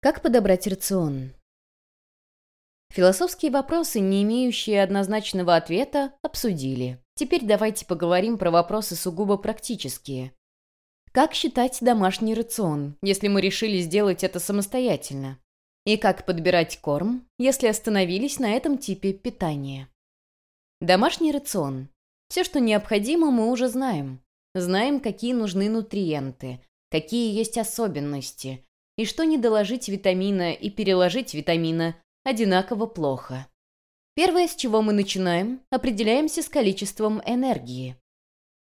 Как подобрать рацион? Философские вопросы, не имеющие однозначного ответа, обсудили. Теперь давайте поговорим про вопросы сугубо практические. Как считать домашний рацион, если мы решили сделать это самостоятельно? И как подбирать корм, если остановились на этом типе питания? Домашний рацион. Все, что необходимо, мы уже знаем. Знаем, какие нужны нутриенты, какие есть особенности – и что не доложить витамина и переложить витамина одинаково плохо. Первое, с чего мы начинаем, определяемся с количеством энергии.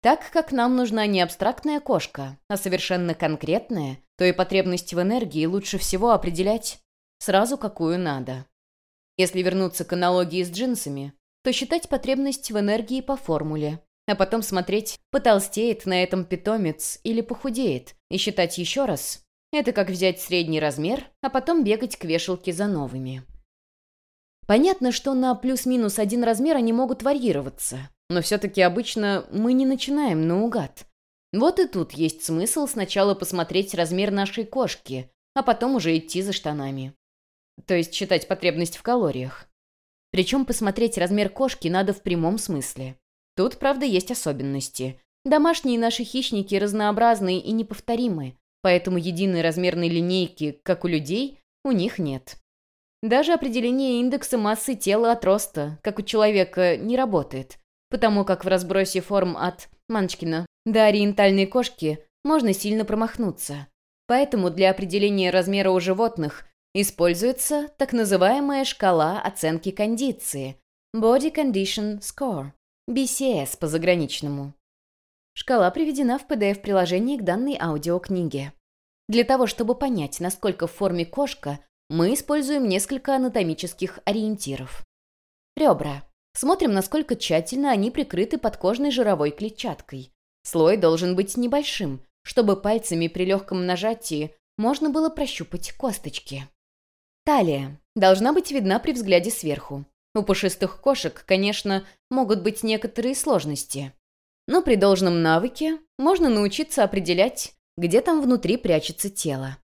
Так как нам нужна не абстрактная кошка, а совершенно конкретная, то и потребность в энергии лучше всего определять сразу, какую надо. Если вернуться к аналогии с джинсами, то считать потребность в энергии по формуле, а потом смотреть, потолстеет на этом питомец или похудеет, и считать еще раз, это как взять средний размер, а потом бегать к вешалке за новыми. Понятно, что на плюс-минус один размер они могут варьироваться, но все-таки обычно мы не начинаем наугад. Вот и тут есть смысл сначала посмотреть размер нашей кошки, а потом уже идти за штанами. То есть считать потребность в калориях. Причем посмотреть размер кошки надо в прямом смысле. Тут, правда, есть особенности. Домашние наши хищники разнообразные и неповторимые поэтому единой размерной линейки, как у людей, у них нет. Даже определение индекса массы тела от роста, как у человека, не работает, потому как в разбросе форм от Манчкина до ориентальной кошки можно сильно промахнуться. Поэтому для определения размера у животных используется так называемая шкала оценки кондиции Body Condition Score, BCS по-заграничному. Шкала приведена в PDF-приложении к данной аудиокниге. Для того, чтобы понять, насколько в форме кошка, мы используем несколько анатомических ориентиров. Ребра. Смотрим, насколько тщательно они прикрыты подкожной жировой клетчаткой. Слой должен быть небольшим, чтобы пальцами при легком нажатии можно было прощупать косточки. Талия. Должна быть видна при взгляде сверху. У пушистых кошек, конечно, могут быть некоторые сложности но при должном навыке можно научиться определять, где там внутри прячется тело.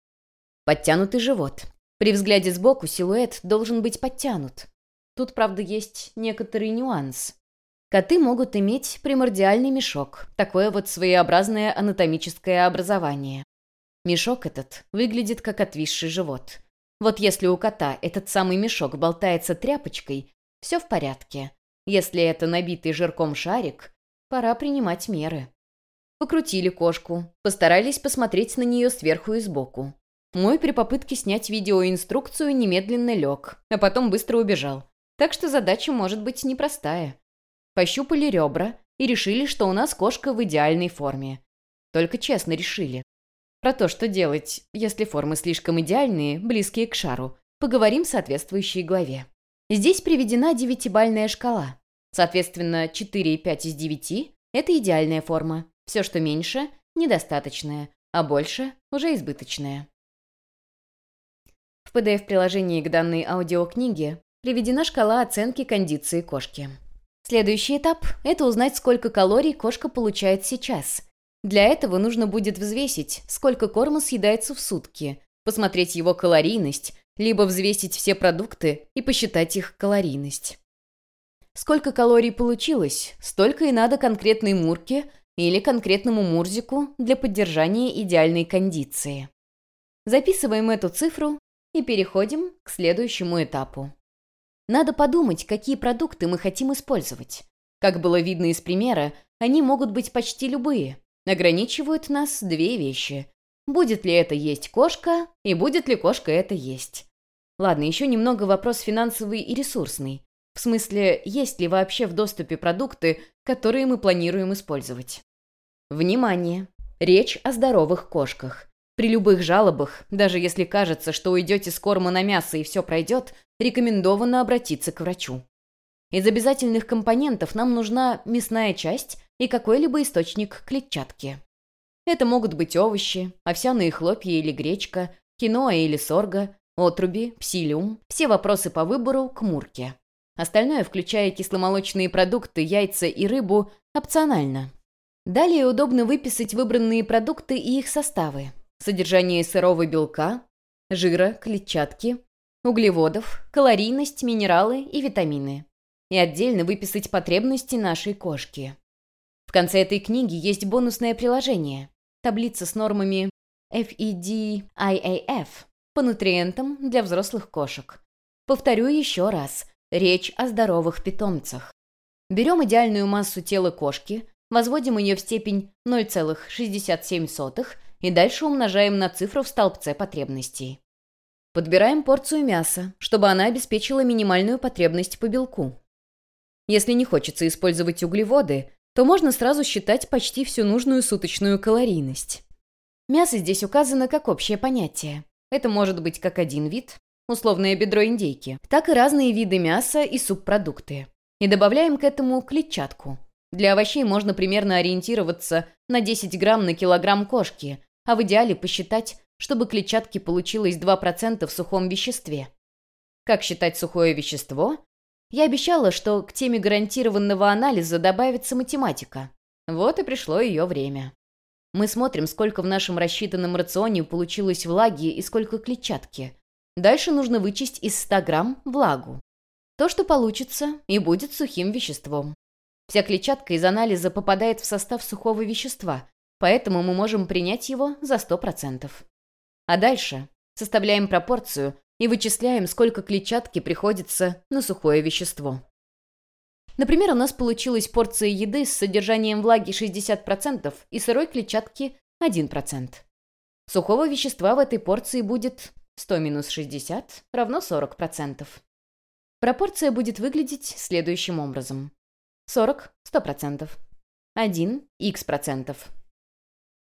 Подтянутый живот. При взгляде сбоку силуэт должен быть подтянут. Тут, правда, есть некоторый нюанс. Коты могут иметь примордиальный мешок, такое вот своеобразное анатомическое образование. Мешок этот выглядит как отвисший живот. Вот если у кота этот самый мешок болтается тряпочкой, все в порядке. Если это набитый жирком шарик, Пора принимать меры. Покрутили кошку, постарались посмотреть на нее сверху и сбоку. Мой при попытке снять видеоинструкцию немедленно лег, а потом быстро убежал. Так что задача может быть непростая. Пощупали ребра и решили, что у нас кошка в идеальной форме. Только честно решили. Про то, что делать, если формы слишком идеальные, близкие к шару, поговорим в соответствующей главе. Здесь приведена девятибальная шкала. Соответственно, 4,5 из 9 – это идеальная форма. Все, что меньше – недостаточное, а больше – уже избыточное. В PDF-приложении к данной аудиокниге приведена шкала оценки кондиции кошки. Следующий этап – это узнать, сколько калорий кошка получает сейчас. Для этого нужно будет взвесить, сколько корма съедается в сутки, посмотреть его калорийность, либо взвесить все продукты и посчитать их калорийность. Сколько калорий получилось, столько и надо конкретной мурке или конкретному мурзику для поддержания идеальной кондиции. Записываем эту цифру и переходим к следующему этапу. Надо подумать, какие продукты мы хотим использовать. Как было видно из примера, они могут быть почти любые. Ограничивают нас две вещи. Будет ли это есть кошка, и будет ли кошка это есть. Ладно, еще немного вопрос финансовый и ресурсный. В смысле, есть ли вообще в доступе продукты, которые мы планируем использовать? Внимание! Речь о здоровых кошках. При любых жалобах, даже если кажется, что уйдете с корма на мясо и все пройдет, рекомендовано обратиться к врачу. Из обязательных компонентов нам нужна мясная часть и какой-либо источник клетчатки. Это могут быть овощи, овсяные хлопья или гречка, киноа или сорга, отруби, псилиум. Все вопросы по выбору к мурке. Остальное, включая кисломолочные продукты, яйца и рыбу, опционально. Далее удобно выписать выбранные продукты и их составы. Содержание сырого белка, жира, клетчатки, углеводов, калорийность, минералы и витамины. И отдельно выписать потребности нашей кошки. В конце этой книги есть бонусное приложение. Таблица с нормами FED-IAF по нутриентам для взрослых кошек. Повторю еще раз. Речь о здоровых питомцах. Берем идеальную массу тела кошки, возводим ее в степень 0,67 и дальше умножаем на цифру в столбце потребностей. Подбираем порцию мяса, чтобы она обеспечила минимальную потребность по белку. Если не хочется использовать углеводы, то можно сразу считать почти всю нужную суточную калорийность. Мясо здесь указано как общее понятие. Это может быть как один вид, условное бедро индейки, так и разные виды мяса и субпродукты. И добавляем к этому клетчатку. Для овощей можно примерно ориентироваться на 10 грамм на килограмм кошки, а в идеале посчитать, чтобы клетчатки получилось 2% в сухом веществе. Как считать сухое вещество? Я обещала, что к теме гарантированного анализа добавится математика. Вот и пришло ее время. Мы смотрим, сколько в нашем рассчитанном рационе получилось влаги и сколько клетчатки. Дальше нужно вычесть из 100 грамм влагу. То, что получится, и будет сухим веществом. Вся клетчатка из анализа попадает в состав сухого вещества, поэтому мы можем принять его за 100%. А дальше составляем пропорцию и вычисляем, сколько клетчатки приходится на сухое вещество. Например, у нас получилась порция еды с содержанием влаги 60% и сырой клетчатки 1%. Сухого вещества в этой порции будет 100 минус 60 равно 40%. Пропорция будет выглядеть следующим образом. 40 – 100%. 1 – x процентов.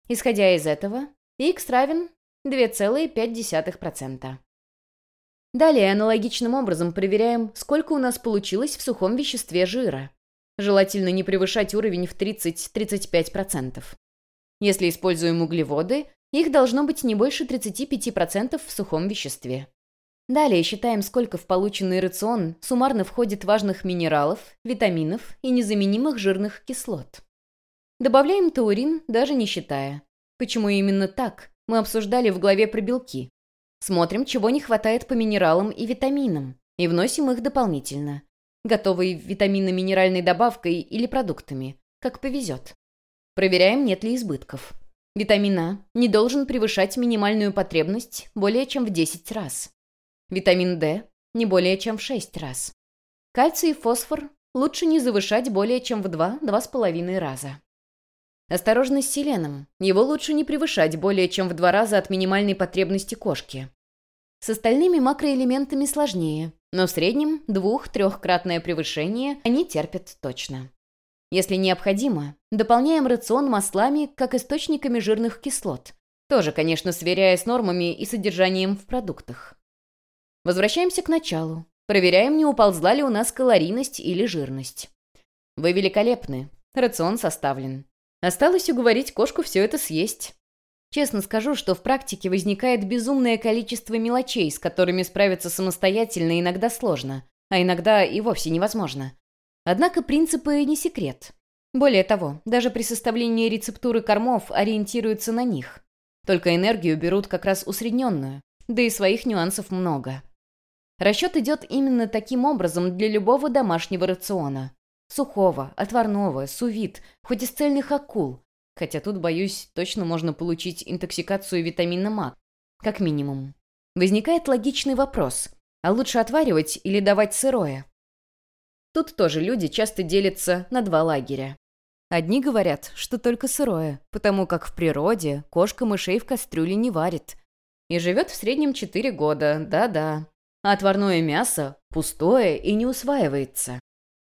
Исходя из этого, x равен 2,5%. Далее аналогичным образом проверяем, сколько у нас получилось в сухом веществе жира. Желательно не превышать уровень в 30-35%. Если используем углеводы, их должно быть не больше 35% в сухом веществе. Далее считаем, сколько в полученный рацион суммарно входит важных минералов, витаминов и незаменимых жирных кислот. Добавляем таурин, даже не считая. Почему именно так, мы обсуждали в главе про белки. Смотрим, чего не хватает по минералам и витаминам, и вносим их дополнительно. Готовой витаминно-минеральной добавкой или продуктами, как повезет. Проверяем, нет ли избытков. Витамин А не должен превышать минимальную потребность более чем в 10 раз. Витамин D не более чем в 6 раз. Кальций и фосфор лучше не завышать более чем в 2-2,5 раза. Осторожно с селеном. Его лучше не превышать более чем в два раза от минимальной потребности кошки. С остальными макроэлементами сложнее, но в среднем двух-трехкратное превышение они терпят точно. Если необходимо, дополняем рацион маслами как источниками жирных кислот. Тоже, конечно, сверяя с нормами и содержанием в продуктах. Возвращаемся к началу. Проверяем, не уползла ли у нас калорийность или жирность. Вы великолепны. Рацион составлен. Осталось уговорить кошку все это съесть. Честно скажу, что в практике возникает безумное количество мелочей, с которыми справиться самостоятельно иногда сложно, а иногда и вовсе невозможно. Однако принципы не секрет. Более того, даже при составлении рецептуры кормов ориентируются на них. Только энергию берут как раз усредненную, да и своих нюансов много. Расчет идет именно таким образом для любого домашнего рациона. Сухого, отварного, сувит, хоть из цельных акул. Хотя тут, боюсь, точно можно получить интоксикацию витамина МА, как минимум. Возникает логичный вопрос, а лучше отваривать или давать сырое? Тут тоже люди часто делятся на два лагеря. Одни говорят, что только сырое, потому как в природе кошка мышей в кастрюле не варит. И живет в среднем 4 года, да-да. А отварное мясо пустое и не усваивается.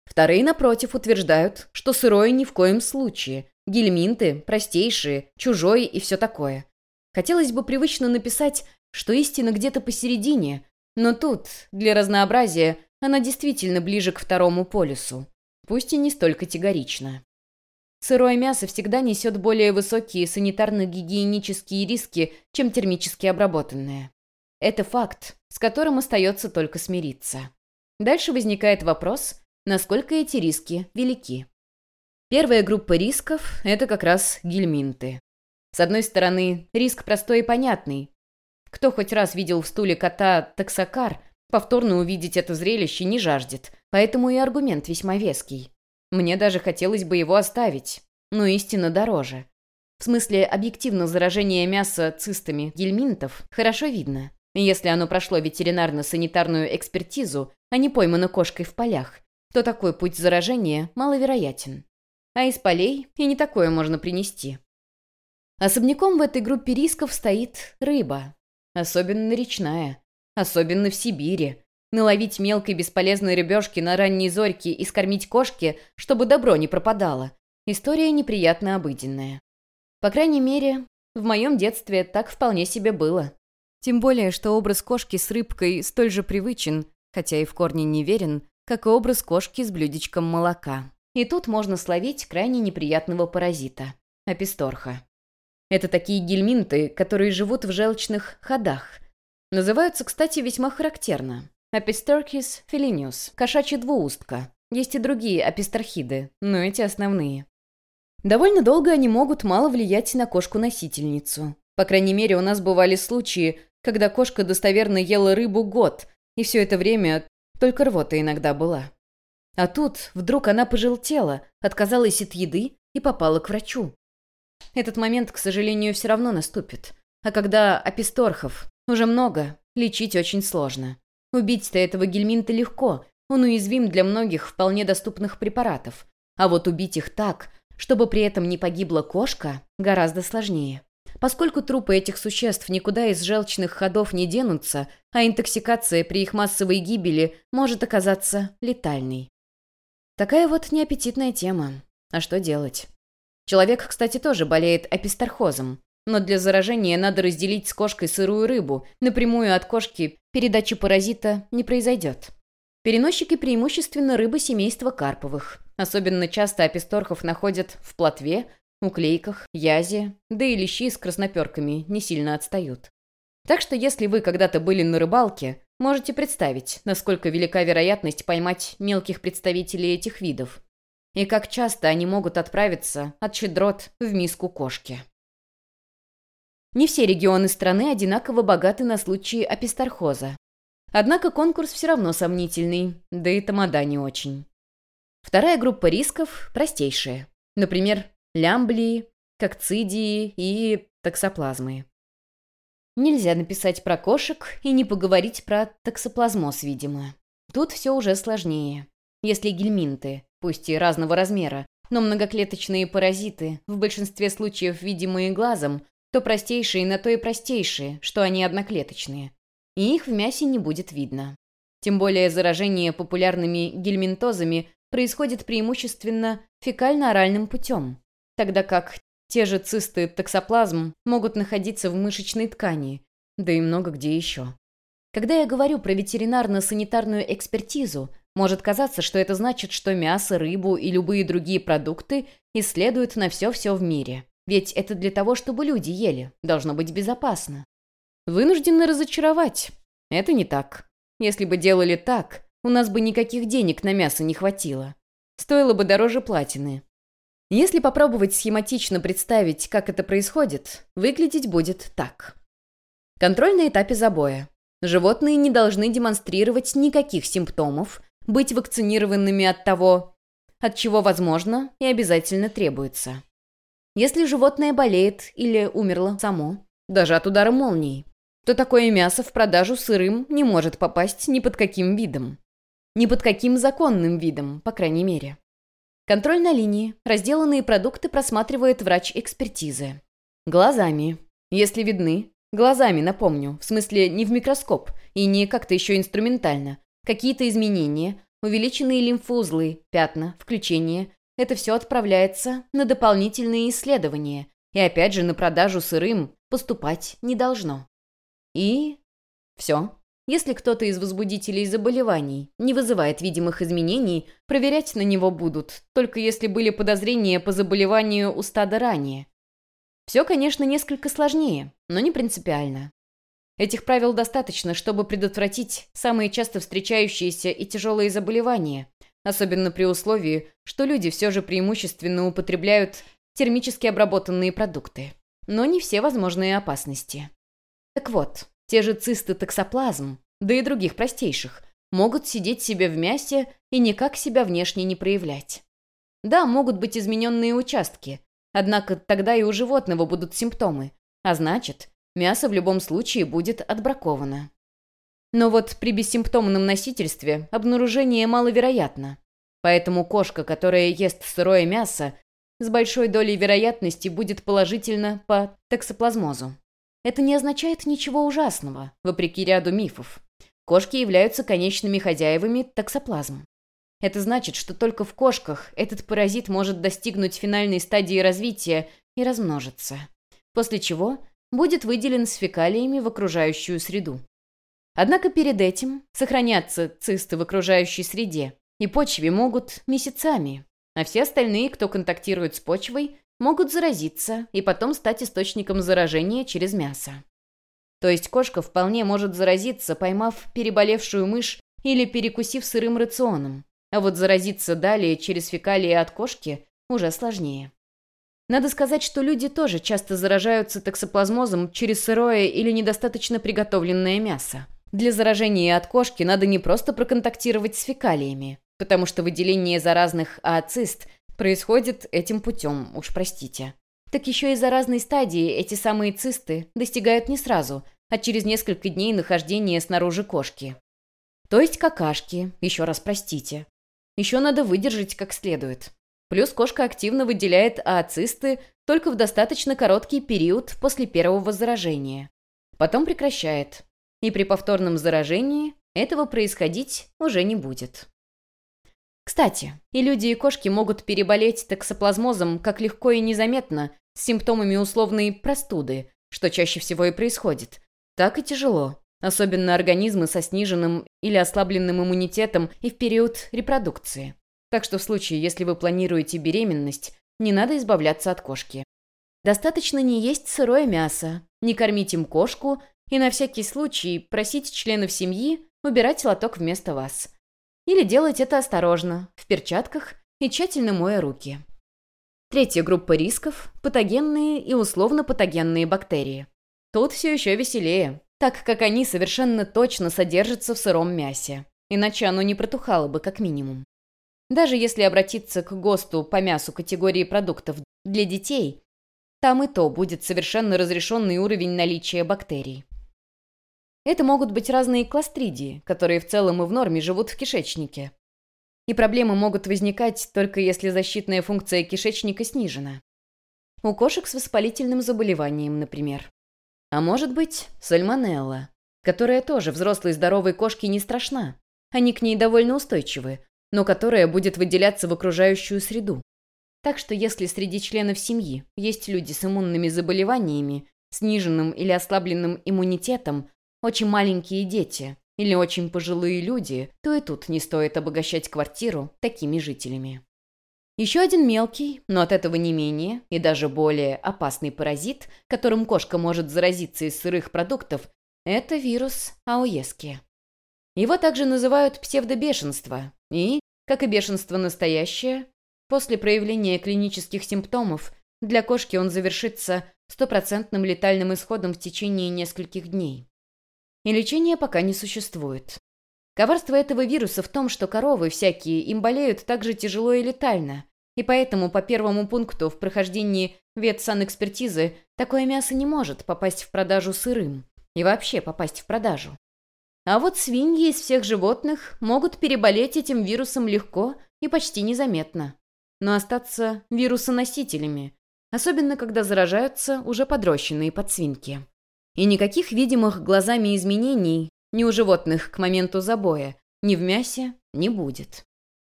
Вторые, напротив, утверждают, что сырое ни в коем случае. Гельминты, простейшие, чужой и все такое. Хотелось бы привычно написать, что истина где-то посередине, но тут, для разнообразия, она действительно ближе к второму полюсу. Пусть и не столь категорично. Сырое мясо всегда несет более высокие санитарно-гигиенические риски, чем термически обработанное. Это факт, с которым остается только смириться. Дальше возникает вопрос, насколько эти риски велики. Первая группа рисков – это как раз гельминты. С одной стороны, риск простой и понятный. Кто хоть раз видел в стуле кота таксокар, повторно увидеть это зрелище не жаждет, поэтому и аргумент весьма веский. Мне даже хотелось бы его оставить, но истина дороже. В смысле, объективно заражение мяса цистами гельминтов хорошо видно. Если оно прошло ветеринарно-санитарную экспертизу, а не поймано кошкой в полях, то такой путь заражения маловероятен. А из полей и не такое можно принести. Особняком в этой группе рисков стоит рыба. Особенно речная. Особенно в Сибири. Наловить мелкой бесполезной рыбешки на ранней зорьке и скормить кошке, чтобы добро не пропадало. История неприятно обыденная. По крайней мере, в моем детстве так вполне себе было. Тем более, что образ кошки с рыбкой столь же привычен, хотя и в корне не верен, как и образ кошки с блюдечком молока. И тут можно словить крайне неприятного паразита – аписторха. Это такие гельминты, которые живут в желчных ходах. Называются, кстати, весьма характерно. Аписторхис филиниус, кошачья двуустка. Есть и другие аписторхиды, но эти основные. Довольно долго они могут мало влиять на кошку-носительницу. По крайней мере, у нас бывали случаи, когда кошка достоверно ела рыбу год, и все это время только рвота иногда была. А тут вдруг она пожелтела, отказалась от еды и попала к врачу. Этот момент, к сожалению, все равно наступит. А когда аписторхов уже много, лечить очень сложно. Убить-то этого гельминта легко, он уязвим для многих вполне доступных препаратов. А вот убить их так, чтобы при этом не погибла кошка, гораздо сложнее. Поскольку трупы этих существ никуда из желчных ходов не денутся, а интоксикация при их массовой гибели может оказаться летальной. Такая вот неаппетитная тема. А что делать? Человек, кстати, тоже болеет аписторхозом. Но для заражения надо разделить с кошкой сырую рыбу. Напрямую от кошки передачи паразита не произойдет. Переносчики преимущественно рыбы семейства карповых. Особенно часто аписторхов находят в плотве, уклейках, язе, да и лещи с красноперками не сильно отстают. Так что если вы когда-то были на рыбалке, можете представить, насколько велика вероятность поймать мелких представителей этих видов и как часто они могут отправиться от щедрот в миску кошки. Не все регионы страны одинаково богаты на случаи аписторхоза. Однако конкурс все равно сомнительный, да и тамада не очень. Вторая группа рисков простейшая. Например, лямблии, кокцидии и токсоплазмы. Нельзя написать про кошек и не поговорить про токсоплазмоз, видимо. Тут все уже сложнее. Если гельминты, пусть и разного размера, но многоклеточные паразиты, в большинстве случаев видимые глазом, то простейшие на то и простейшие, что они одноклеточные. И их в мясе не будет видно. Тем более заражение популярными гельминтозами происходит преимущественно фекально-оральным путем, тогда как те же цисты токсоплазм могут находиться в мышечной ткани, да и много где еще. Когда я говорю про ветеринарно-санитарную экспертизу, может казаться, что это значит, что мясо, рыбу и любые другие продукты исследуют на все-все в мире. Ведь это для того, чтобы люди ели. Должно быть безопасно. Вынуждены разочаровать. Это не так. Если бы делали так, у нас бы никаких денег на мясо не хватило. Стоило бы дороже платины. Если попробовать схематично представить, как это происходит, выглядеть будет так. Контроль на этапе забоя. Животные не должны демонстрировать никаких симптомов, быть вакцинированными от того, от чего возможно и обязательно требуется. Если животное болеет или умерло само, даже от удара молнии, то такое мясо в продажу сырым не может попасть ни под каким видом. Ни под каким законным видом, по крайней мере. Контроль на линии. Разделанные продукты просматривает врач экспертизы. Глазами. Если видны. Глазами, напомню. В смысле, не в микроскоп и не как-то еще инструментально. Какие-то изменения, увеличенные лимфоузлы, пятна, включение – это все отправляется на дополнительные исследования и опять же на продажу сырым поступать не должно. И все. Если кто-то из возбудителей заболеваний не вызывает видимых изменений, проверять на него будут, только если были подозрения по заболеванию у стада ранее. Все, конечно, несколько сложнее, но не принципиально. Этих правил достаточно, чтобы предотвратить самые часто встречающиеся и тяжелые заболевания, особенно при условии, что люди все же преимущественно употребляют термически обработанные продукты. Но не все возможные опасности. Так вот, те же цисты токсоплазм, да и других простейших, могут сидеть себе в мясе и никак себя внешне не проявлять. Да, могут быть измененные участки, однако тогда и у животного будут симптомы, а значит, мясо в любом случае будет отбраковано. Но вот при бессимптомном носительстве обнаружение маловероятно. Поэтому кошка, которая ест сырое мясо, с большой долей вероятности будет положительно по токсоплазмозу. Это не означает ничего ужасного, вопреки ряду мифов. Кошки являются конечными хозяевами токсоплазм. Это значит, что только в кошках этот паразит может достигнуть финальной стадии развития и размножиться, после чего будет выделен с фекалиями в окружающую среду. Однако перед этим сохранятся цисты в окружающей среде, и почве могут месяцами, а все остальные, кто контактирует с почвой, могут заразиться и потом стать источником заражения через мясо. То есть кошка вполне может заразиться, поймав переболевшую мышь или перекусив сырым рационом, а вот заразиться далее через фекалии от кошки уже сложнее. Надо сказать, что люди тоже часто заражаются токсоплазмозом через сырое или недостаточно приготовленное мясо. Для заражения от кошки надо не просто проконтактировать с фекалиями, потому что выделение заразных ооцист происходит этим путем, уж простите. Так еще и за разной стадии эти самые цисты достигают не сразу, а через несколько дней нахождения снаружи кошки. То есть какашки, еще раз простите. Еще надо выдержать как следует. Плюс кошка активно выделяет ооцисты только в достаточно короткий период после первого заражения. Потом прекращает. И при повторном заражении этого происходить уже не будет. Кстати, и люди, и кошки могут переболеть токсоплазмозом как легко и незаметно, с симптомами условной простуды, что чаще всего и происходит, так и тяжело, особенно организмы со сниженным или ослабленным иммунитетом и в период репродукции. Так что в случае, если вы планируете беременность, не надо избавляться от кошки. Достаточно не есть сырое мясо, не кормить им кошку и на всякий случай просить членов семьи убирать лоток вместо вас. Или делать это осторожно, в перчатках и тщательно моя руки. Третья группа рисков – патогенные и условно-патогенные бактерии. Тут все еще веселее, так как они совершенно точно содержатся в сыром мясе. Иначе оно не протухало бы как минимум. Даже если обратиться к ГОСТу по мясу категории продуктов для детей, там и то будет совершенно разрешенный уровень наличия бактерий. Это могут быть разные кластридии, которые в целом и в норме живут в кишечнике. И проблемы могут возникать только если защитная функция кишечника снижена. У кошек с воспалительным заболеванием, например. А может быть, сальмонелла, которая тоже взрослой здоровой кошке не страшна. Они к ней довольно устойчивы, но которая будет выделяться в окружающую среду. Так что если среди членов семьи есть люди с иммунными заболеваниями, сниженным или ослабленным иммунитетом, очень маленькие дети или очень пожилые люди, то и тут не стоит обогащать квартиру такими жителями. Еще один мелкий, но от этого не менее и даже более опасный паразит, которым кошка может заразиться из сырых продуктов, это вирус ауески. Его также называют псевдобешенство и, как и бешенство настоящее, после проявления клинических симптомов для кошки он завершится стопроцентным летальным исходом в течение нескольких дней и лечения пока не существует. Коварство этого вируса в том, что коровы всякие им болеют так же тяжело и летально, и поэтому по первому пункту в прохождении ветсанэкспертизы такое мясо не может попасть в продажу сырым и вообще попасть в продажу. А вот свиньи из всех животных могут переболеть этим вирусом легко и почти незаметно, но остаться вирусоносителями, особенно когда заражаются уже подрощенные подсвинки. И никаких видимых глазами изменений ни у животных к моменту забоя, ни в мясе не будет.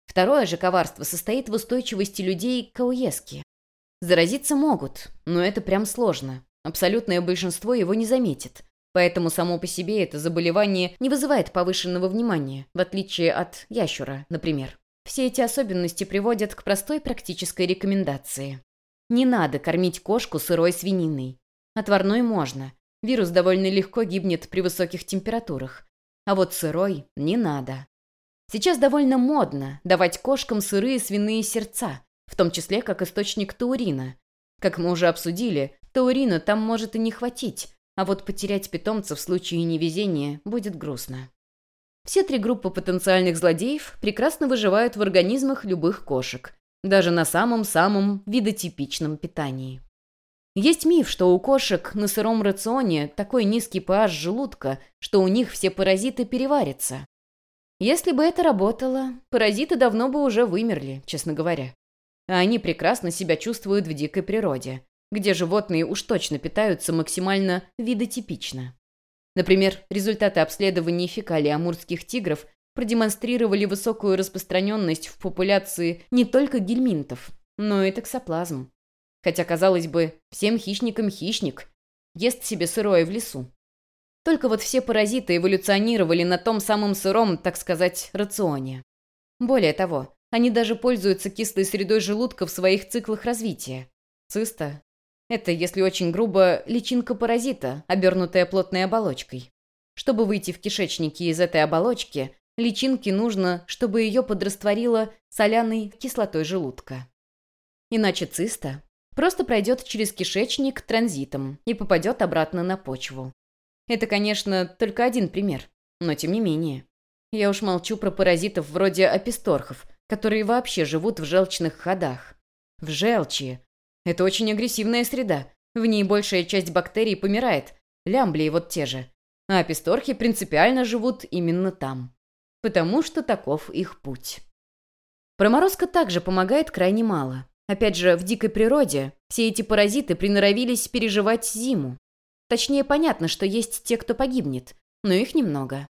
Второе же коварство состоит в устойчивости людей к ауеске. Заразиться могут, но это прям сложно. Абсолютное большинство его не заметит. Поэтому само по себе это заболевание не вызывает повышенного внимания, в отличие от ящура, например. Все эти особенности приводят к простой практической рекомендации. Не надо кормить кошку сырой свининой. Отварной можно, Вирус довольно легко гибнет при высоких температурах. А вот сырой не надо. Сейчас довольно модно давать кошкам сырые свиные сердца, в том числе как источник таурина. Как мы уже обсудили, таурина там может и не хватить, а вот потерять питомца в случае невезения будет грустно. Все три группы потенциальных злодеев прекрасно выживают в организмах любых кошек, даже на самом-самом видотипичном питании. Есть миф, что у кошек на сыром рационе такой низкий pH желудка, что у них все паразиты переварятся. Если бы это работало, паразиты давно бы уже вымерли, честно говоря. А они прекрасно себя чувствуют в дикой природе, где животные уж точно питаются максимально видотипично. Например, результаты обследований фекалий амурских тигров продемонстрировали высокую распространенность в популяции не только гельминтов, но и токсоплазм. Хотя, казалось бы, всем хищникам хищник. Ест себе сырое в лесу. Только вот все паразиты эволюционировали на том самом сыром, так сказать, рационе. Более того, они даже пользуются кислой средой желудка в своих циклах развития. Циста – это, если очень грубо, личинка паразита, обернутая плотной оболочкой. Чтобы выйти в кишечнике из этой оболочки, личинке нужно, чтобы ее подрастворило соляной кислотой желудка. Иначе циста просто пройдет через кишечник транзитом и попадет обратно на почву. Это, конечно, только один пример, но тем не менее. Я уж молчу про паразитов вроде аписторхов, которые вообще живут в желчных ходах. В желчи. Это очень агрессивная среда. В ней большая часть бактерий помирает, лямблии вот те же. А аписторхи принципиально живут именно там. Потому что таков их путь. Проморозка также помогает крайне мало. Опять же, в дикой природе все эти паразиты приноровились переживать зиму. Точнее, понятно, что есть те, кто погибнет, но их немного.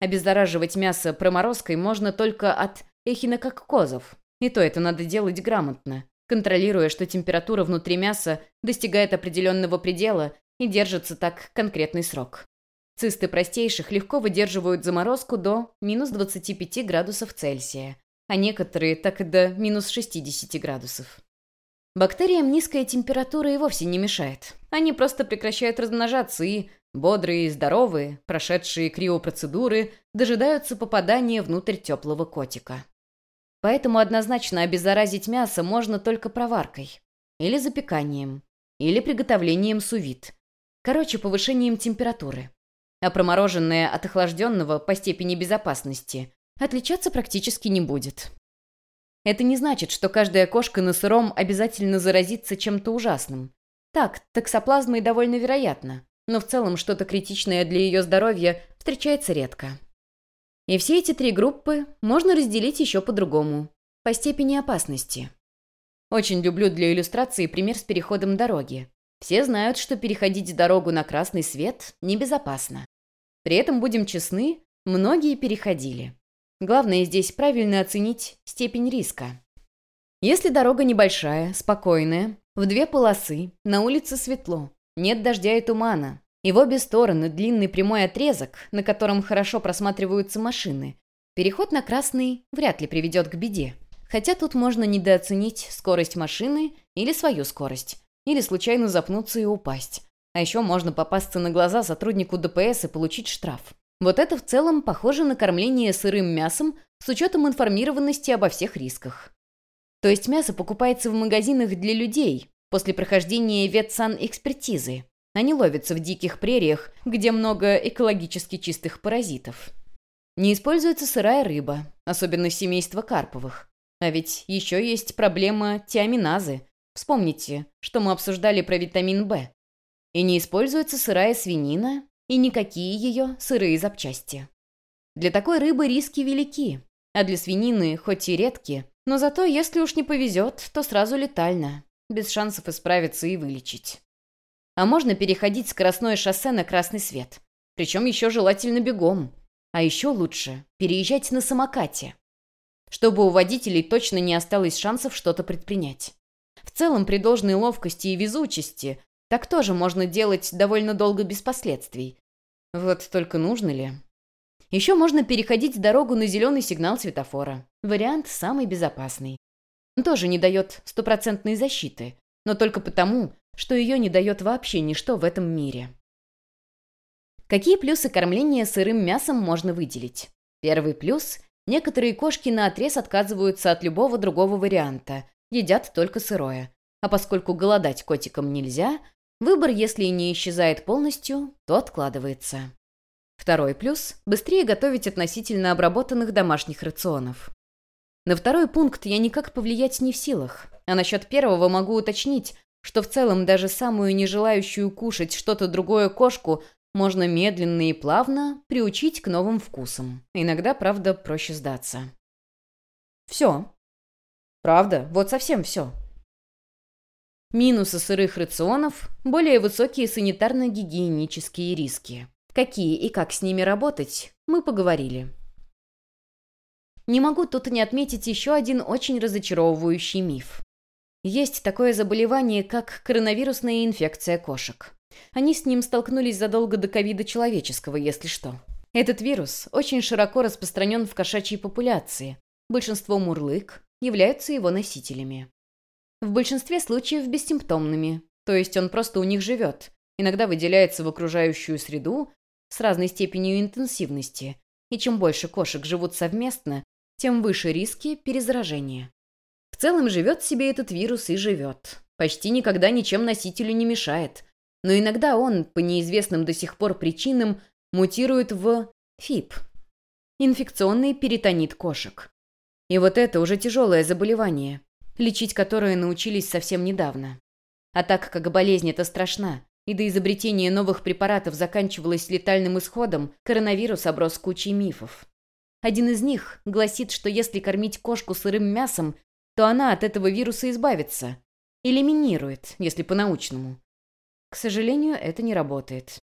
Обеззараживать мясо проморозкой можно только от эхинококкозов. И то это надо делать грамотно, контролируя, что температура внутри мяса достигает определенного предела и держится так конкретный срок. Цисты простейших легко выдерживают заморозку до минус 25 градусов Цельсия, а некоторые так и до минус 60 градусов. Бактериям низкая температура и вовсе не мешает. Они просто прекращают размножаться и, бодрые и здоровые, прошедшие криопроцедуры, дожидаются попадания внутрь теплого котика. Поэтому однозначно обеззаразить мясо можно только проваркой. Или запеканием. Или приготовлением сувит. Короче, повышением температуры. А промороженное от охлажденного по степени безопасности отличаться практически не будет. Это не значит, что каждая кошка на сыром обязательно заразится чем-то ужасным. Так, токсоплазмой довольно вероятно, но в целом что-то критичное для ее здоровья встречается редко. И все эти три группы можно разделить еще по-другому, по степени опасности. Очень люблю для иллюстрации пример с переходом дороги. Все знают, что переходить дорогу на красный свет небезопасно. При этом, будем честны, многие переходили. Главное здесь правильно оценить степень риска. Если дорога небольшая, спокойная, в две полосы, на улице светло, нет дождя и тумана, и в обе стороны длинный прямой отрезок, на котором хорошо просматриваются машины, переход на красный вряд ли приведет к беде. Хотя тут можно недооценить скорость машины или свою скорость, или случайно запнуться и упасть. А еще можно попасться на глаза сотруднику ДПС и получить штраф. Вот это в целом похоже на кормление сырым мясом с учетом информированности обо всех рисках. То есть мясо покупается в магазинах для людей после прохождения ветсан-экспертизы. Они ловятся в диких прериях, где много экологически чистых паразитов. Не используется сырая рыба, особенно семейства карповых. А ведь еще есть проблема тиаминазы. Вспомните, что мы обсуждали про витамин В. И не используется сырая свинина и никакие ее сырые запчасти. Для такой рыбы риски велики, а для свинины хоть и редки, но зато если уж не повезет, то сразу летально, без шансов исправиться и вылечить. А можно переходить скоростное шоссе на красный свет, причем еще желательно бегом. А еще лучше переезжать на самокате, чтобы у водителей точно не осталось шансов что-то предпринять. В целом, при должной ловкости и везучести, так тоже можно делать довольно долго без последствий, вот только нужно ли? Еще можно переходить дорогу на зеленый сигнал светофора. Вариант самый безопасный. Тоже не дает стопроцентной защиты, но только потому, что ее не дает вообще ничто в этом мире. Какие плюсы кормления сырым мясом можно выделить? Первый плюс – некоторые кошки на отрез отказываются от любого другого варианта, едят только сырое. А поскольку голодать котикам нельзя, Выбор, если и не исчезает полностью, то откладывается. Второй плюс – быстрее готовить относительно обработанных домашних рационов. На второй пункт я никак повлиять не в силах, а насчет первого могу уточнить, что в целом даже самую нежелающую кушать что-то другое кошку можно медленно и плавно приучить к новым вкусам. Иногда, правда, проще сдаться. Все. Правда, вот совсем все. Минусы сырых рационов – более высокие санитарно-гигиенические риски. Какие и как с ними работать, мы поговорили. Не могу тут не отметить еще один очень разочаровывающий миф. Есть такое заболевание, как коронавирусная инфекция кошек. Они с ним столкнулись задолго до ковида человеческого, если что. Этот вирус очень широко распространен в кошачьей популяции. Большинство мурлык являются его носителями. В большинстве случаев бессимптомными, то есть он просто у них живет, иногда выделяется в окружающую среду с разной степенью интенсивности, и чем больше кошек живут совместно, тем выше риски перезаражения целом живет себе этот вирус и живет. Почти никогда ничем носителю не мешает. Но иногда он, по неизвестным до сих пор причинам, мутирует в ФИП – инфекционный перитонит кошек. И вот это уже тяжелое заболевание, лечить которое научились совсем недавно. А так как болезнь эта страшна, и до изобретения новых препаратов заканчивалась летальным исходом, коронавирус оброс кучей мифов. Один из них гласит, что если кормить кошку сырым мясом, то она от этого вируса избавится. Элиминирует, если по-научному. К сожалению, это не работает.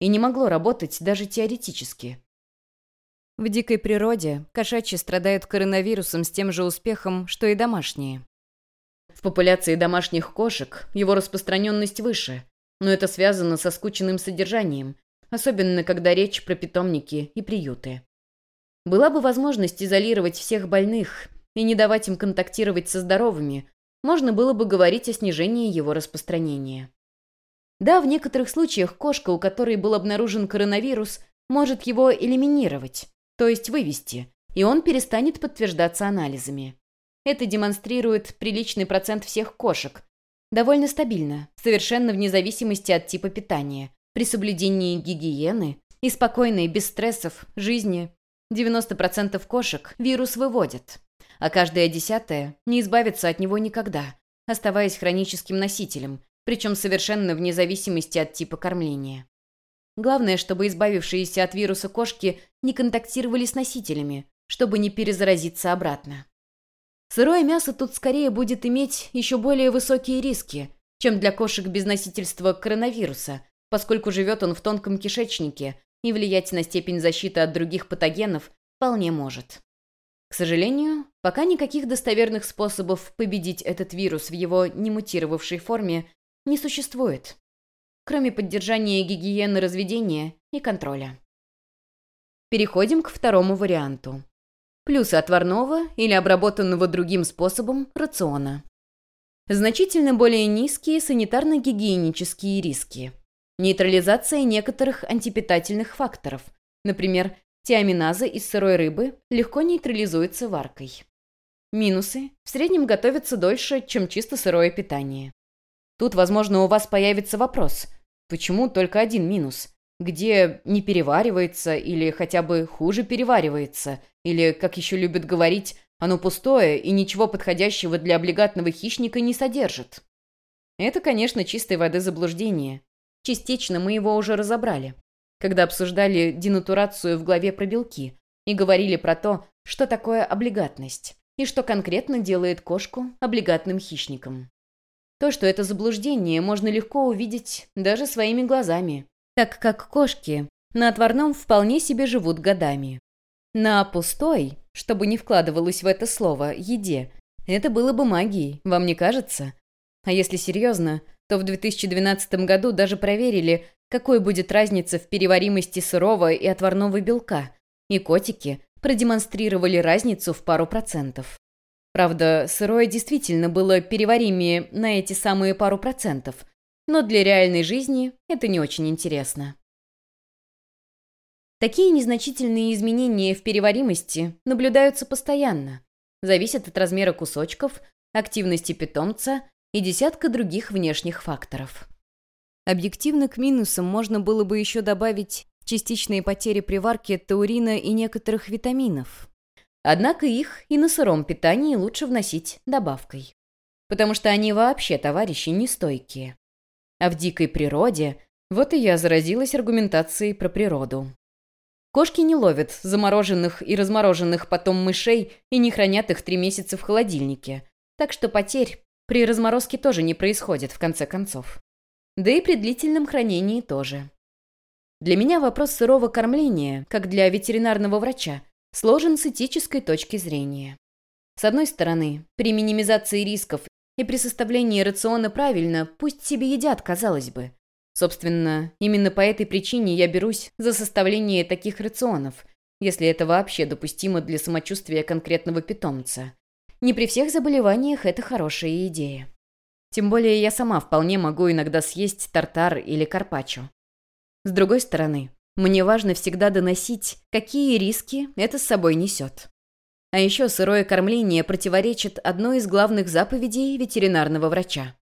И не могло работать даже теоретически. В дикой природе кошачьи страдают коронавирусом с тем же успехом, что и домашние. Популяции домашних кошек его распространенность выше, но это связано со скученным содержанием, особенно когда речь про питомники и приюты. Была бы возможность изолировать всех больных и не давать им контактировать со здоровыми, можно было бы говорить о снижении его распространения. Да, в некоторых случаях кошка, у которой был обнаружен коронавирус, может его элиминировать, то есть вывести, и он перестанет подтверждаться анализами. Это демонстрирует приличный процент всех кошек. Довольно стабильно, совершенно вне зависимости от типа питания, при соблюдении гигиены и спокойной, без стрессов, жизни. 90% кошек вирус выводят а каждая десятая не избавится от него никогда, оставаясь хроническим носителем, причем совершенно вне зависимости от типа кормления. Главное, чтобы избавившиеся от вируса кошки не контактировали с носителями, чтобы не перезаразиться обратно. Сырое мясо тут скорее будет иметь еще более высокие риски, чем для кошек без носительства коронавируса, поскольку живет он в тонком кишечнике и влиять на степень защиты от других патогенов вполне может. К сожалению, пока никаких достоверных способов победить этот вирус в его немутировавшей форме не существует, кроме поддержания гигиены разведения и контроля. Переходим к второму варианту. Плюсы отварного или обработанного другим способом рациона. Значительно более низкие санитарно-гигиенические риски. Нейтрализация некоторых антипитательных факторов, например, Тиаминаза из сырой рыбы легко нейтрализуется варкой. Минусы. В среднем готовится дольше, чем чисто сырое питание. Тут, возможно, у вас появится вопрос. Почему только один минус? Где не переваривается или хотя бы хуже переваривается? Или, как еще любят говорить, оно пустое и ничего подходящего для облигатного хищника не содержит? Это, конечно, чистой воды заблуждение. Частично мы его уже разобрали когда обсуждали денатурацию в главе про белки и говорили про то, что такое облигатность и что конкретно делает кошку облигатным хищником. То, что это заблуждение, можно легко увидеть даже своими глазами, так как кошки на отварном вполне себе живут годами. На пустой, чтобы не вкладывалось в это слово, еде, это было бы магией, вам не кажется? А если серьезно, то в 2012 году даже проверили, какой будет разница в переваримости сырого и отварного белка, и котики продемонстрировали разницу в пару процентов. Правда, сырое действительно было переваримее на эти самые пару процентов, но для реальной жизни это не очень интересно. Такие незначительные изменения в переваримости наблюдаются постоянно, зависят от размера кусочков, активности питомца и десятка других внешних факторов. Объективно к минусам можно было бы еще добавить частичные потери при варке таурина и некоторых витаминов. Однако их и на сыром питании лучше вносить добавкой. Потому что они вообще, товарищи, нестойкие. А в дикой природе вот и я заразилась аргументацией про природу. Кошки не ловят замороженных и размороженных потом мышей и не хранят их три месяца в холодильнике. Так что потерь при разморозке тоже не происходит, в конце концов. Да и при длительном хранении тоже. Для меня вопрос сырого кормления, как для ветеринарного врача, сложен с этической точки зрения. С одной стороны, при минимизации рисков и при составлении рациона правильно, пусть себе едят, казалось бы. Собственно, именно по этой причине я берусь за составление таких рационов, если это вообще допустимо для самочувствия конкретного питомца. Не при всех заболеваниях это хорошая идея. Тем более я сама вполне могу иногда съесть тартар или карпаччо. С другой стороны, мне важно всегда доносить, какие риски это с собой несет. А еще сырое кормление противоречит одной из главных заповедей ветеринарного врача.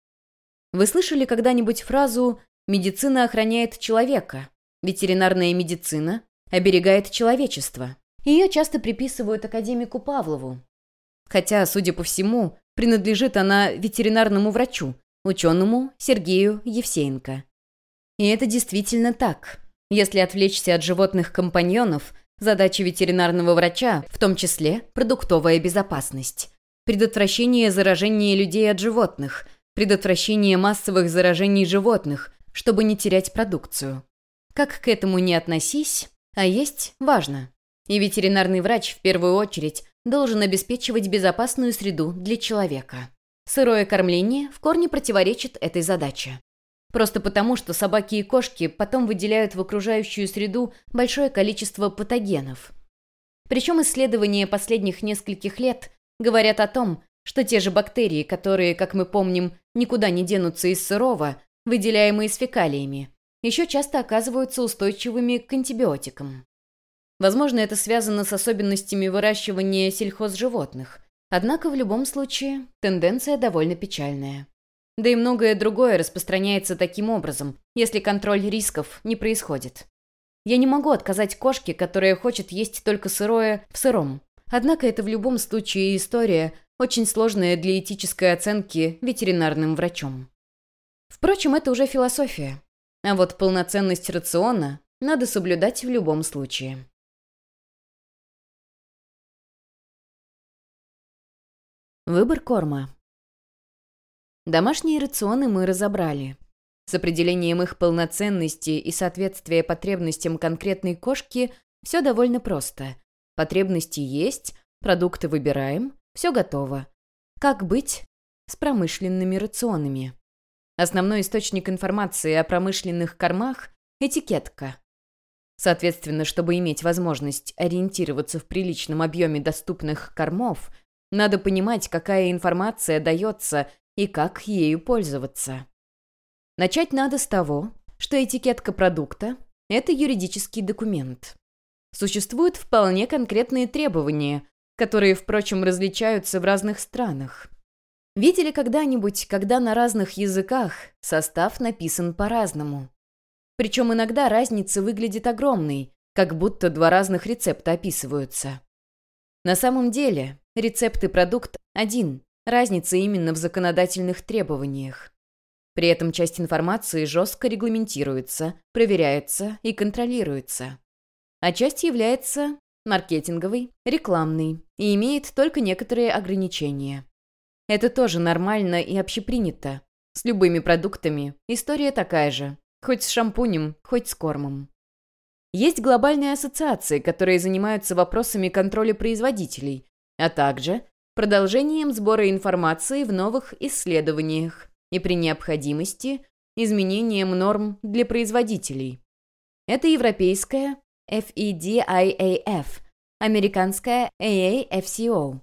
Вы слышали когда-нибудь фразу «медицина охраняет человека», «ветеринарная медицина оберегает человечество»? Ее часто приписывают академику Павлову. Хотя, судя по всему, принадлежит она ветеринарному врачу, ученому Сергею Евсеенко. И это действительно так. Если отвлечься от животных компаньонов, задача ветеринарного врача, в том числе продуктовая безопасность. Предотвращение заражения людей от животных, предотвращение массовых заражений животных, чтобы не терять продукцию. Как к этому не относись, а есть важно. И ветеринарный врач в первую очередь должен обеспечивать безопасную среду для человека. Сырое кормление в корне противоречит этой задаче. Просто потому, что собаки и кошки потом выделяют в окружающую среду большое количество патогенов. Причем исследования последних нескольких лет говорят о том, что те же бактерии, которые, как мы помним, никуда не денутся из сырого, выделяемые с фекалиями, еще часто оказываются устойчивыми к антибиотикам. Возможно, это связано с особенностями выращивания сельхозживотных. Однако в любом случае тенденция довольно печальная. Да и многое другое распространяется таким образом, если контроль рисков не происходит. Я не могу отказать кошке, которая хочет есть только сырое, в сыром. Однако это в любом случае история, очень сложная для этической оценки ветеринарным врачом. Впрочем, это уже философия. А вот полноценность рациона надо соблюдать в любом случае. Выбор корма. Домашние рационы мы разобрали. С определением их полноценности и соответствия потребностям конкретной кошки все довольно просто. Потребности есть, продукты выбираем, все готово. Как быть с промышленными рационами? Основной источник информации о промышленных кормах – этикетка. Соответственно, чтобы иметь возможность ориентироваться в приличном объеме доступных кормов, надо понимать, какая информация дается и как ею пользоваться. Начать надо с того, что этикетка продукта – это юридический документ. Существуют вполне конкретные требования, которые, впрочем, различаются в разных странах. Видели когда-нибудь, когда на разных языках состав написан по-разному? Причем иногда разница выглядит огромной, как будто два разных рецепта описываются. На самом деле, рецепт и продукт один, Разница именно в законодательных требованиях. При этом часть информации жестко регламентируется, проверяется и контролируется. А часть является маркетинговой, рекламной и имеет только некоторые ограничения. Это тоже нормально и общепринято. С любыми продуктами история такая же, хоть с шампунем, хоть с кормом. Есть глобальные ассоциации, которые занимаются вопросами контроля производителей, а также продолжением сбора информации в новых исследованиях и при необходимости изменением норм для производителей. Это европейская FEDIAF, американская AAFCO,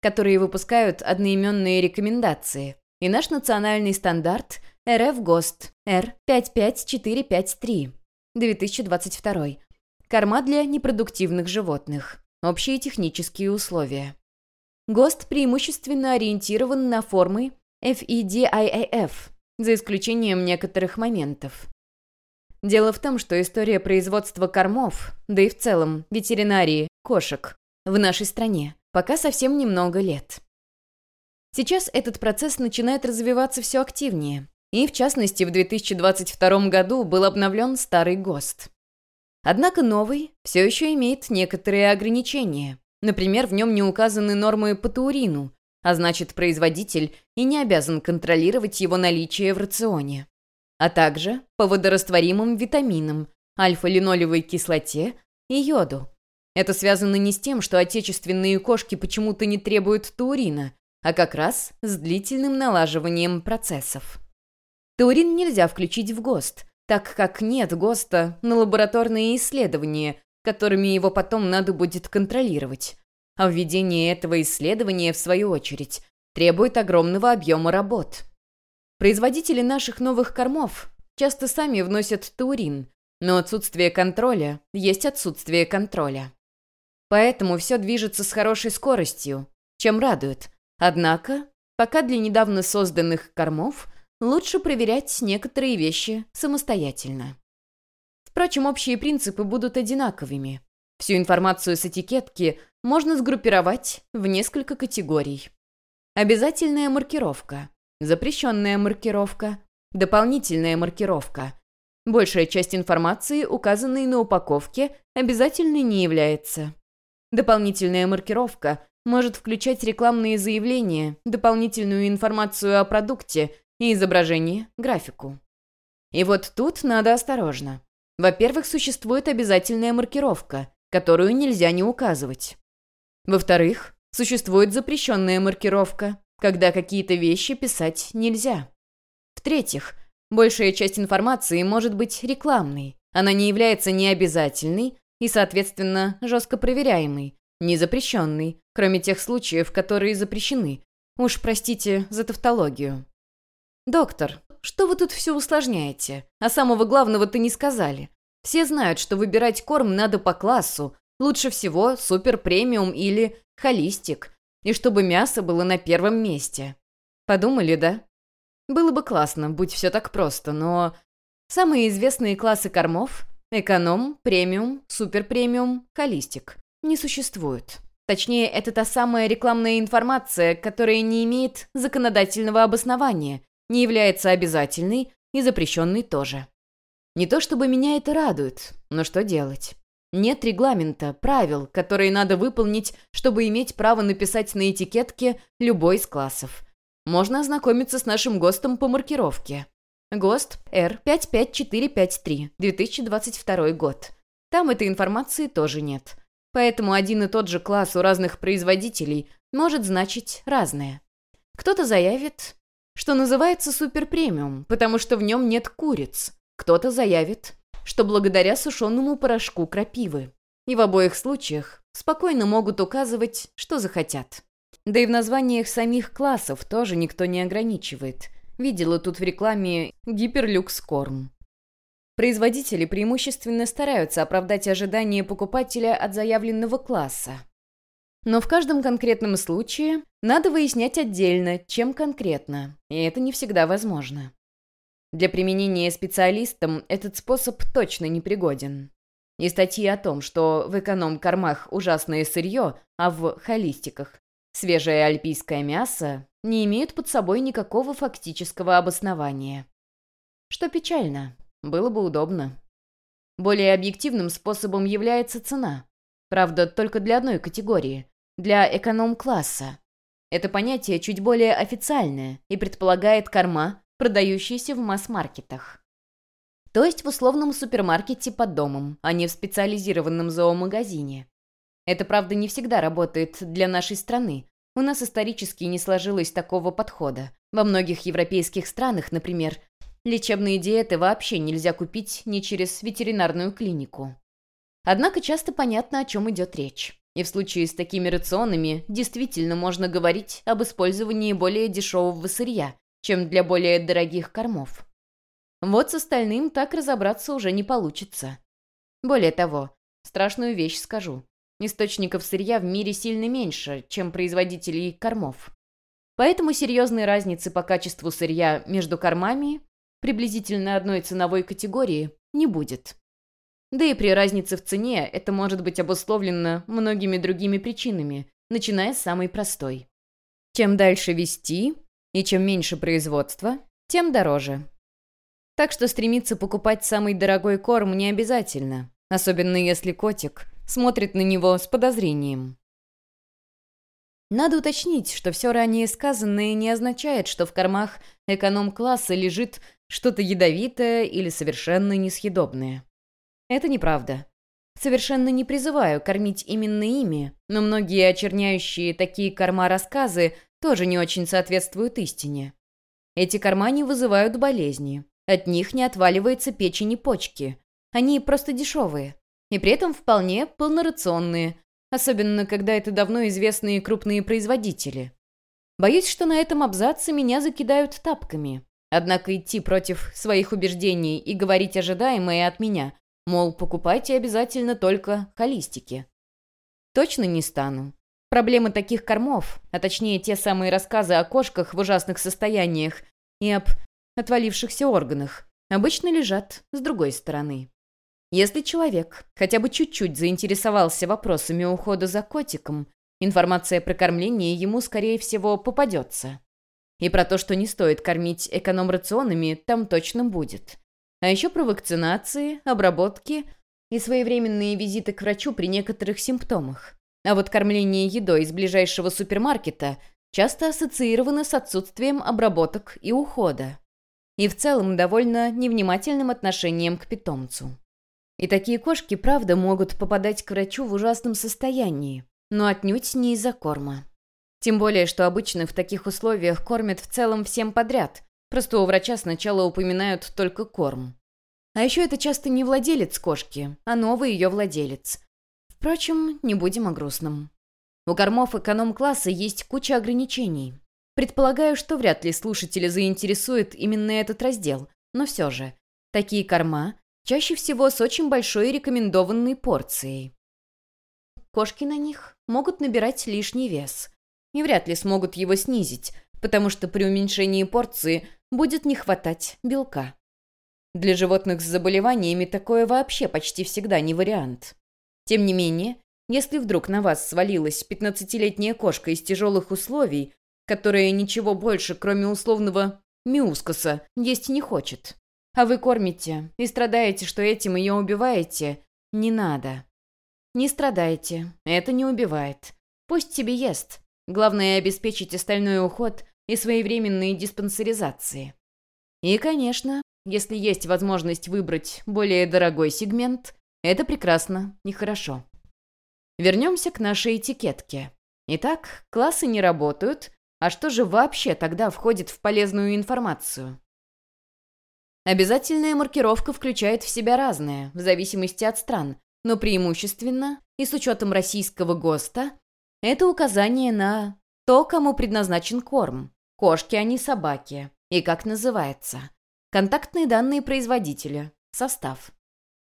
которые выпускают одноименные рекомендации, и наш национальный стандарт РФ ГОСТ R55453 2022. Корма для непродуктивных животных. Общие технические условия. ГОСТ преимущественно ориентирован на формы FEDIAF, за исключением некоторых моментов. Дело в том, что история производства кормов, да и в целом ветеринарии, кошек, в нашей стране пока совсем немного лет. Сейчас этот процесс начинает развиваться все активнее, и, в частности, в 2022 году был обновлен старый ГОСТ. Однако новый все еще имеет некоторые ограничения. Например, в нем не указаны нормы по таурину, а значит, производитель и не обязан контролировать его наличие в рационе. А также по водорастворимым витаминам, альфа-линолевой кислоте и йоду. Это связано не с тем, что отечественные кошки почему-то не требуют таурина, а как раз с длительным налаживанием процессов. Таурин нельзя включить в ГОСТ, так как нет ГОСТа на лабораторные исследования, которыми его потом надо будет контролировать. А введение этого исследования, в свою очередь, требует огромного объема работ. Производители наших новых кормов часто сами вносят таурин, но отсутствие контроля есть отсутствие контроля. Поэтому все движется с хорошей скоростью, чем радует. Однако, пока для недавно созданных кормов лучше проверять некоторые вещи самостоятельно. Впрочем, общие принципы будут одинаковыми. Всю информацию с этикетки можно сгруппировать в несколько категорий. Обязательная маркировка, запрещенная маркировка, дополнительная маркировка. Большая часть информации, указанной на упаковке, обязательной не является. Дополнительная маркировка может включать рекламные заявления, дополнительную информацию о продукте и изображение, графику. И вот тут надо осторожно. Во-первых, существует обязательная маркировка, которую нельзя не указывать. Во-вторых, существует запрещенная маркировка, когда какие-то вещи писать нельзя. В-третьих, большая часть информации может быть рекламной. Она не является необязательной, и, соответственно, жестко проверяемый, не запрещенный, кроме тех случаев, которые запрещены. Уж простите за тавтологию. «Доктор, что вы тут все усложняете? А самого главного-то не сказали. Все знают, что выбирать корм надо по классу. Лучше всего супер премиум или холистик. И чтобы мясо было на первом месте. Подумали, да? Было бы классно, будь все так просто, но... Самые известные классы кормов Эконом, премиум, суперпремиум, холистик. Не существует. Точнее, это та самая рекламная информация, которая не имеет законодательного обоснования, не является обязательной и запрещенной тоже. Не то чтобы меня это радует, но что делать? Нет регламента, правил, которые надо выполнить, чтобы иметь право написать на этикетке любой из классов. Можно ознакомиться с нашим ГОСТом по маркировке. ГОСТ Р55453, 2022 год. Там этой информации тоже нет. Поэтому один и тот же класс у разных производителей может значить разное. Кто-то заявит, что называется суперпремиум, потому что в нем нет куриц. Кто-то заявит, что благодаря сушеному порошку крапивы. И в обоих случаях спокойно могут указывать, что захотят. Да и в названиях самих классов тоже никто не ограничивает. Видела тут в рекламе «Гиперлюкс Корм». Производители преимущественно стараются оправдать ожидания покупателя от заявленного класса. Но в каждом конкретном случае надо выяснять отдельно, чем конкретно, и это не всегда возможно. Для применения специалистам этот способ точно не пригоден. И статьи о том, что в эконом-кормах ужасное сырье, а в холистиках свежее альпийское мясо, не имеют под собой никакого фактического обоснования. Что печально, было бы удобно. Более объективным способом является цена. Правда, только для одной категории – для эконом-класса. Это понятие чуть более официальное и предполагает корма, продающиеся в масс-маркетах. То есть в условном супермаркете под домом, а не в специализированном зоомагазине. Это, правда, не всегда работает для нашей страны, у нас исторически не сложилось такого подхода. Во многих европейских странах, например, лечебные диеты вообще нельзя купить ни через ветеринарную клинику. Однако часто понятно, о чем идет речь. И в случае с такими рационами действительно можно говорить об использовании более дешевого сырья, чем для более дорогих кормов. Вот с остальным так разобраться уже не получится. Более того, страшную вещь скажу. Источников сырья в мире сильно меньше, чем производителей кормов. Поэтому серьезной разницы по качеству сырья между кормами, приблизительно одной ценовой категории, не будет. Да и при разнице в цене это может быть обусловлено многими другими причинами, начиная с самой простой. Чем дальше вести и чем меньше производства, тем дороже. Так что стремиться покупать самый дорогой корм не обязательно, особенно если котик смотрит на него с подозрением. Надо уточнить, что все ранее сказанное не означает, что в кормах эконом-класса лежит что-то ядовитое или совершенно несъедобное. Это неправда. Совершенно не призываю кормить именно ими, но многие очерняющие такие корма рассказы тоже не очень соответствуют истине. Эти корма не вызывают болезни. От них не отваливается печень и почки. Они просто дешевые. И при этом вполне полнорационные, особенно когда это давно известные крупные производители. Боюсь, что на этом абзаце меня закидают тапками. Однако идти против своих убеждений и говорить ожидаемое от меня, мол, покупайте обязательно только холистики. Точно не стану. Проблемы таких кормов, а точнее те самые рассказы о кошках в ужасных состояниях и об отвалившихся органах, обычно лежат с другой стороны. Если человек хотя бы чуть-чуть заинтересовался вопросами ухода за котиком, информация про кормление ему, скорее всего, попадется. И про то, что не стоит кормить эконом-рационами, там точно будет. А еще про вакцинации, обработки и своевременные визиты к врачу при некоторых симптомах. А вот кормление едой из ближайшего супермаркета часто ассоциировано с отсутствием обработок и ухода. И в целом довольно невнимательным отношением к питомцу. И такие кошки, правда, могут попадать к врачу в ужасном состоянии, но отнюдь не из-за корма. Тем более, что обычно в таких условиях кормят в целом всем подряд, просто у врача сначала упоминают только корм. А еще это часто не владелец кошки, а новый ее владелец. Впрочем, не будем о грустном. У кормов эконом-класса есть куча ограничений. Предполагаю, что вряд ли слушателя заинтересует именно этот раздел, но все же. Такие корма Чаще всего с очень большой рекомендованной порцией. Кошки на них могут набирать лишний вес. И вряд ли смогут его снизить, потому что при уменьшении порции будет не хватать белка. Для животных с заболеваниями такое вообще почти всегда не вариант. Тем не менее, если вдруг на вас свалилась 15-летняя кошка из тяжелых условий, которая ничего больше, кроме условного миускаса, есть не хочет, а вы кормите и страдаете, что этим ее убиваете, не надо. Не страдайте, это не убивает. Пусть тебе ест. Главное обеспечить остальной уход и своевременные диспансеризации. И, конечно, если есть возможность выбрать более дорогой сегмент, это прекрасно и хорошо. Вернемся к нашей этикетке. Итак, классы не работают, а что же вообще тогда входит в полезную информацию? Обязательная маркировка включает в себя разное, в зависимости от стран, но преимущественно, и с учетом российского ГОСТа, это указание на то, кому предназначен корм, кошки, а не собаки, и как называется, контактные данные производителя, состав,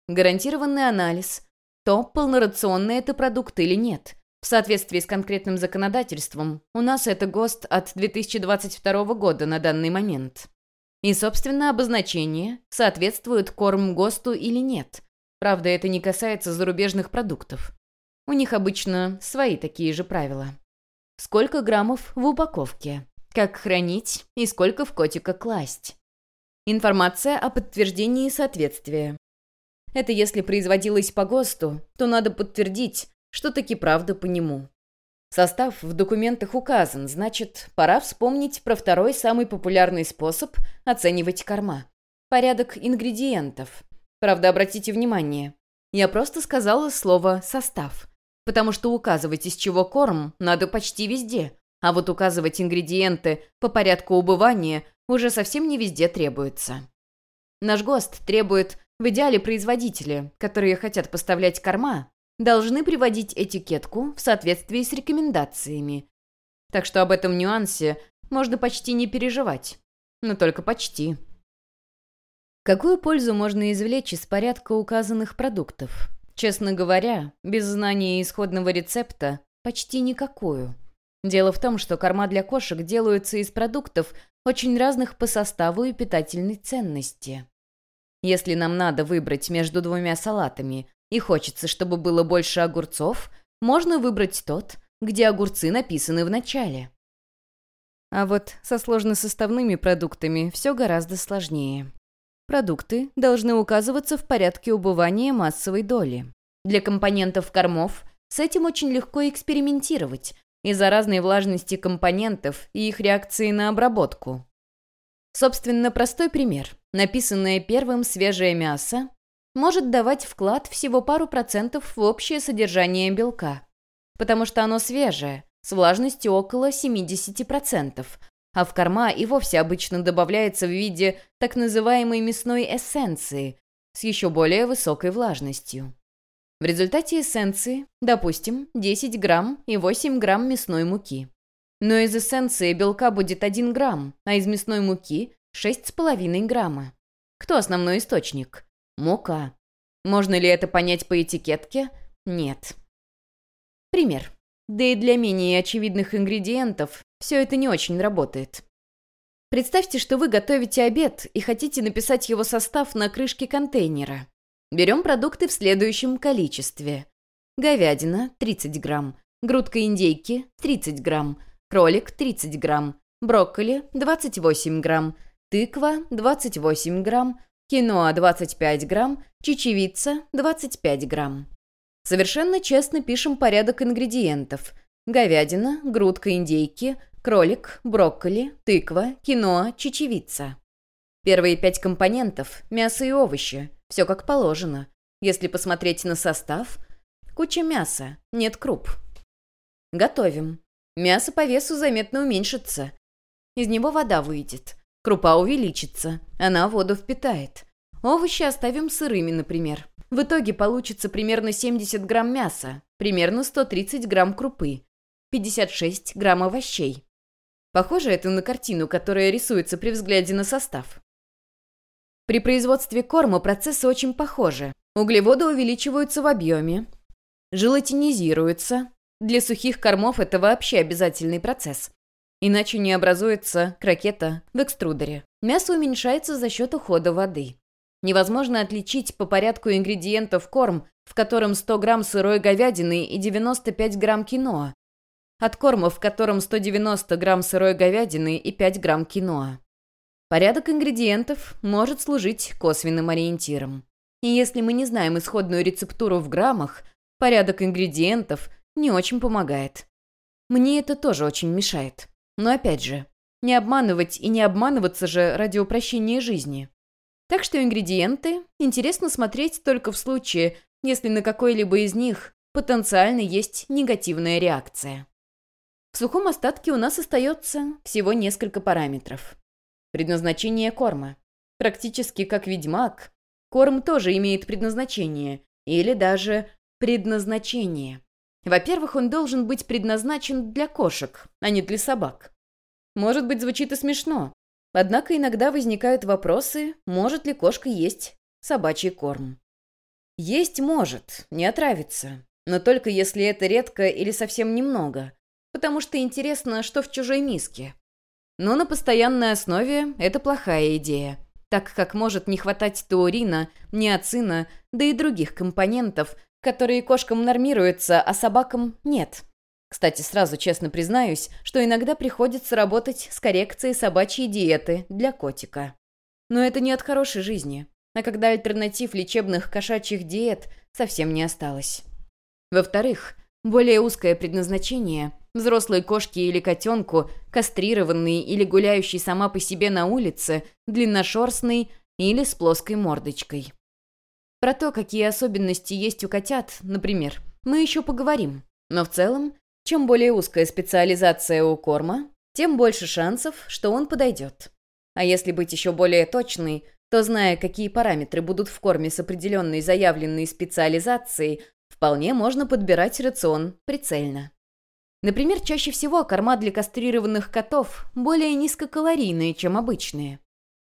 гарантированный анализ, то, полнорационный это продукт или нет. В соответствии с конкретным законодательством, у нас это ГОСТ от 2022 года на данный момент. И, собственно, обозначение, соответствует корм ГОСТу или нет. Правда, это не касается зарубежных продуктов. У них обычно свои такие же правила. Сколько граммов в упаковке? Как хранить и сколько в котика класть? Информация о подтверждении соответствия. Это если производилось по ГОСТу, то надо подтвердить, что таки правда по нему. Состав в документах указан, значит, пора вспомнить про второй самый популярный способ оценивать корма. Порядок ингредиентов. Правда, обратите внимание, я просто сказала слово «состав», потому что указывать, из чего корм, надо почти везде, а вот указывать ингредиенты по порядку убывания уже совсем не везде требуется. Наш ГОСТ требует в идеале производители, которые хотят поставлять корма, должны приводить этикетку в соответствии с рекомендациями. Так что об этом нюансе можно почти не переживать. Но только почти. Какую пользу можно извлечь из порядка указанных продуктов? Честно говоря, без знания исходного рецепта почти никакую. Дело в том, что корма для кошек делаются из продуктов, очень разных по составу и питательной ценности. Если нам надо выбрать между двумя салатами и хочется, чтобы было больше огурцов, можно выбрать тот, где огурцы написаны в начале. А вот со сложносоставными продуктами все гораздо сложнее. Продукты должны указываться в порядке убывания массовой доли. Для компонентов кормов с этим очень легко экспериментировать из-за разной влажности компонентов и их реакции на обработку. Собственно, простой пример. Написанное первым свежее мясо может давать вклад всего пару процентов в общее содержание белка, потому что оно свежее, с влажностью около 70%, а в корма и вовсе обычно добавляется в виде так называемой мясной эссенции с еще более высокой влажностью. В результате эссенции, допустим, 10 грамм и 8 грамм мясной муки. Но из эссенции белка будет 1 грамм, а из мясной муки – 6,5 грамма. Кто основной источник? Мука. Можно ли это понять по этикетке? Нет. Пример. Да и для менее очевидных ингредиентов все это не очень работает. Представьте, что вы готовите обед и хотите написать его состав на крышке контейнера. Берем продукты в следующем количестве. Говядина – 30 грамм, грудка индейки – 30 грамм, кролик – 30 грамм, брокколи – 28 грамм, тыква – 28 грамм, киноа – 25 грамм, чечевица – 25 грамм. Совершенно честно пишем порядок ингредиентов. Говядина, грудка индейки, кролик, брокколи, тыква, киноа, чечевица. Первые пять компонентов – мясо и овощи. Все как положено. Если посмотреть на состав – куча мяса, нет круп. Готовим. Мясо по весу заметно уменьшится. Из него вода выйдет. Крупа увеличится. Она воду впитает. Овощи оставим сырыми, например. В итоге получится примерно 70 грамм мяса, примерно 130 грамм крупы, 56 грамм овощей. Похоже это на картину, которая рисуется при взгляде на состав. При производстве корма процессы очень похожи. Углеводы увеличиваются в объеме, желатинизируются. Для сухих кормов это вообще обязательный процесс. Иначе не образуется крокета в экструдере. Мясо уменьшается за счет ухода воды. Невозможно отличить по порядку ингредиентов корм, в котором 100 грамм сырой говядины и 95 грамм киноа, от корма, в котором 190 грамм сырой говядины и 5 грамм киноа. Порядок ингредиентов может служить косвенным ориентиром. И если мы не знаем исходную рецептуру в граммах, порядок ингредиентов не очень помогает. Мне это тоже очень мешает. Но опять же, не обманывать и не обманываться же ради упрощения жизни. Так что ингредиенты интересно смотреть только в случае, если на какой-либо из них потенциально есть негативная реакция. В сухом остатке у нас остается всего несколько параметров. Предназначение корма. Практически как ведьмак, корм тоже имеет предназначение, или даже предназначение. Во-первых, он должен быть предназначен для кошек, а не для собак. Может быть, звучит и смешно, Однако иногда возникают вопросы, может ли кошка есть собачий корм. Есть может, не отравится, но только если это редко или совсем немного, потому что интересно, что в чужой миске. Но на постоянной основе это плохая идея, так как может не хватать таурина, неоцина, да и других компонентов, которые кошкам нормируются, а собакам нет. Кстати, сразу честно признаюсь, что иногда приходится работать с коррекцией собачьей диеты для котика. Но это не от хорошей жизни, а когда альтернатив лечебных кошачьих диет совсем не осталось. Во-вторых, более узкое предназначение – взрослой кошке или котенку, кастрированный или гуляющий сама по себе на улице, длинношерстный или с плоской мордочкой. Про то, какие особенности есть у котят, например, мы еще поговорим. Но в целом чем более узкая специализация у корма, тем больше шансов, что он подойдет. А если быть еще более точной, то, зная, какие параметры будут в корме с определенной заявленной специализацией, вполне можно подбирать рацион прицельно. Например, чаще всего корма для кастрированных котов более низкокалорийные, чем обычные.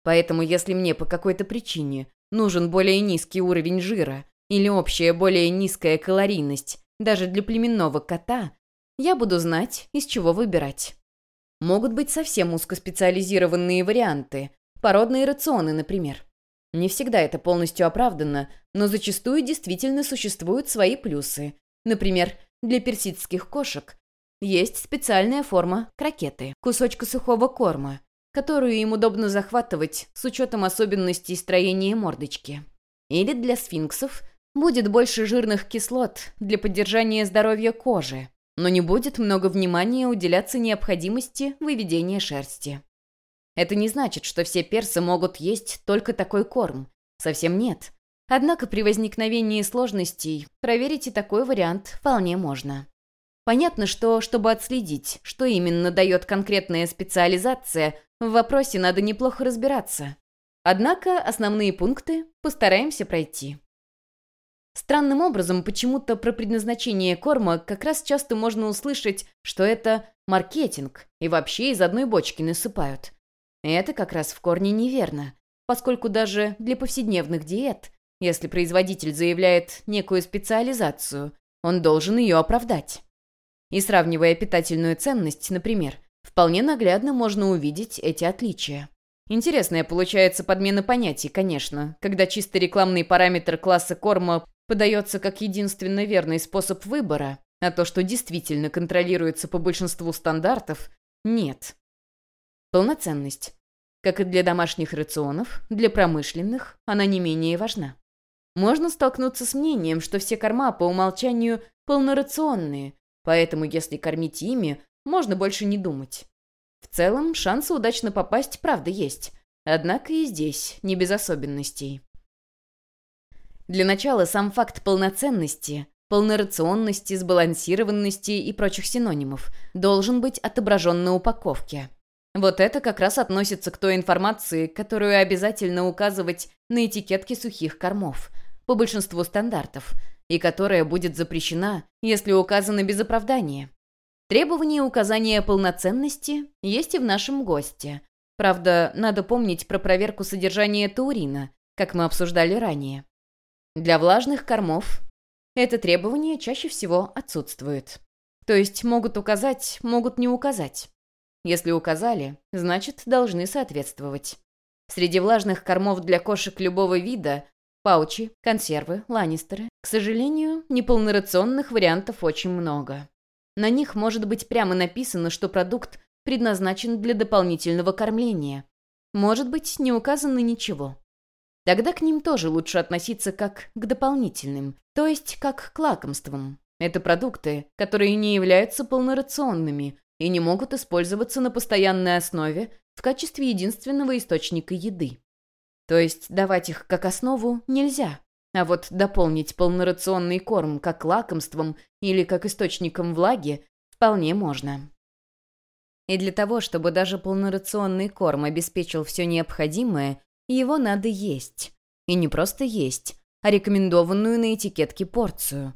Поэтому если мне по какой-то причине нужен более низкий уровень жира или общая более низкая калорийность даже для племенного кота, я буду знать, из чего выбирать. Могут быть совсем узкоспециализированные варианты, породные рационы, например. Не всегда это полностью оправдано, но зачастую действительно существуют свои плюсы. Например, для персидских кошек есть специальная форма крокеты, кусочка сухого корма, которую им удобно захватывать с учетом особенностей строения мордочки. Или для сфинксов будет больше жирных кислот для поддержания здоровья кожи, но не будет много внимания уделяться необходимости выведения шерсти. Это не значит, что все персы могут есть только такой корм. Совсем нет. Однако при возникновении сложностей проверить и такой вариант вполне можно. Понятно, что, чтобы отследить, что именно дает конкретная специализация, в вопросе надо неплохо разбираться. Однако основные пункты постараемся пройти. Странным образом, почему-то про предназначение корма как раз часто можно услышать, что это маркетинг, и вообще из одной бочки насыпают. И это как раз в корне неверно, поскольку даже для повседневных диет, если производитель заявляет некую специализацию, он должен ее оправдать. И сравнивая питательную ценность, например, вполне наглядно можно увидететь эти отличия. Интересная получается подмена понятий, конечно, когда чисто рекламный параметр класса корма подается как единственно верный способ выбора, а то, что действительно контролируется по большинству стандартов, нет. Полноценность. Как и для домашних рационов, для промышленных она не менее важна. Можно столкнуться с мнением, что все корма по умолчанию полнорационные, поэтому если кормить ими, можно больше не думать. В целом, шансы удачно попасть правда есть, однако и здесь не без особенностей. Для начала сам факт полноценности, полнорационности, сбалансированности и прочих синонимов должен быть отображен на упаковке. Вот это как раз относится к той информации, которую обязательно указывать на этикетке сухих кормов, по большинству стандартов, и которая будет запрещена, если указано без оправдания. Требование указания полноценности есть и в нашем ГОСТе. Правда, надо помнить про проверку содержания таурина, как мы обсуждали ранее. Для влажных кормов это требование чаще всего отсутствует. То есть могут указать, могут не указать. Если указали, значит, должны соответствовать. Среди влажных кормов для кошек любого вида – паучи, консервы, ланнистеры – к сожалению, неполнорационных вариантов очень много. На них может быть прямо написано, что продукт предназначен для дополнительного кормления. Может быть, не указано ничего. Тогда к ним тоже лучше относиться как к дополнительным, то есть как к лакомствам. Это продукты, которые не являются полнорационными и не могут использоваться на постоянной основе в качестве единственного источника еды. То есть давать их как основу нельзя, а вот дополнить полнорационный корм как лакомством или как источником влаги вполне можно. И для того, чтобы даже полнорационный корм обеспечил все необходимое, его надо есть. И не просто есть, а рекомендованную на этикетке порцию.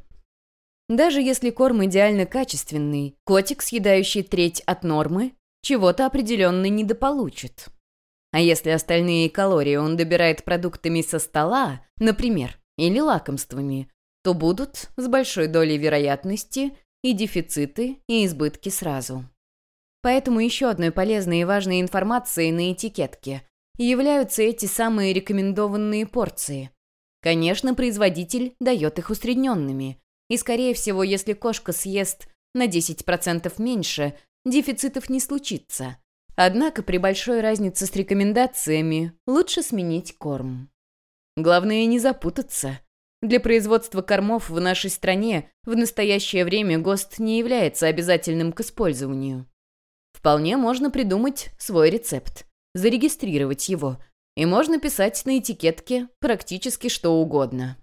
Даже если корм идеально качественный, котик, съедающий треть от нормы, чего-то определенно недополучит. А если остальные калории он добирает продуктами со стола, например, или лакомствами, то будут, с большой долей вероятности, и дефициты, и избытки сразу. Поэтому еще одной полезной и важной информацией на этикетке являются эти самые рекомендованные порции. Конечно, производитель дает их усредненными. И, скорее всего, если кошка съест на 10% меньше, дефицитов не случится. Однако при большой разнице с рекомендациями лучше сменить корм. Главное не запутаться. Для производства кормов в нашей стране в настоящее время ГОСТ не является обязательным к использованию. Вполне можно придумать свой рецепт зарегистрировать его, и можно писать на этикетке практически что угодно.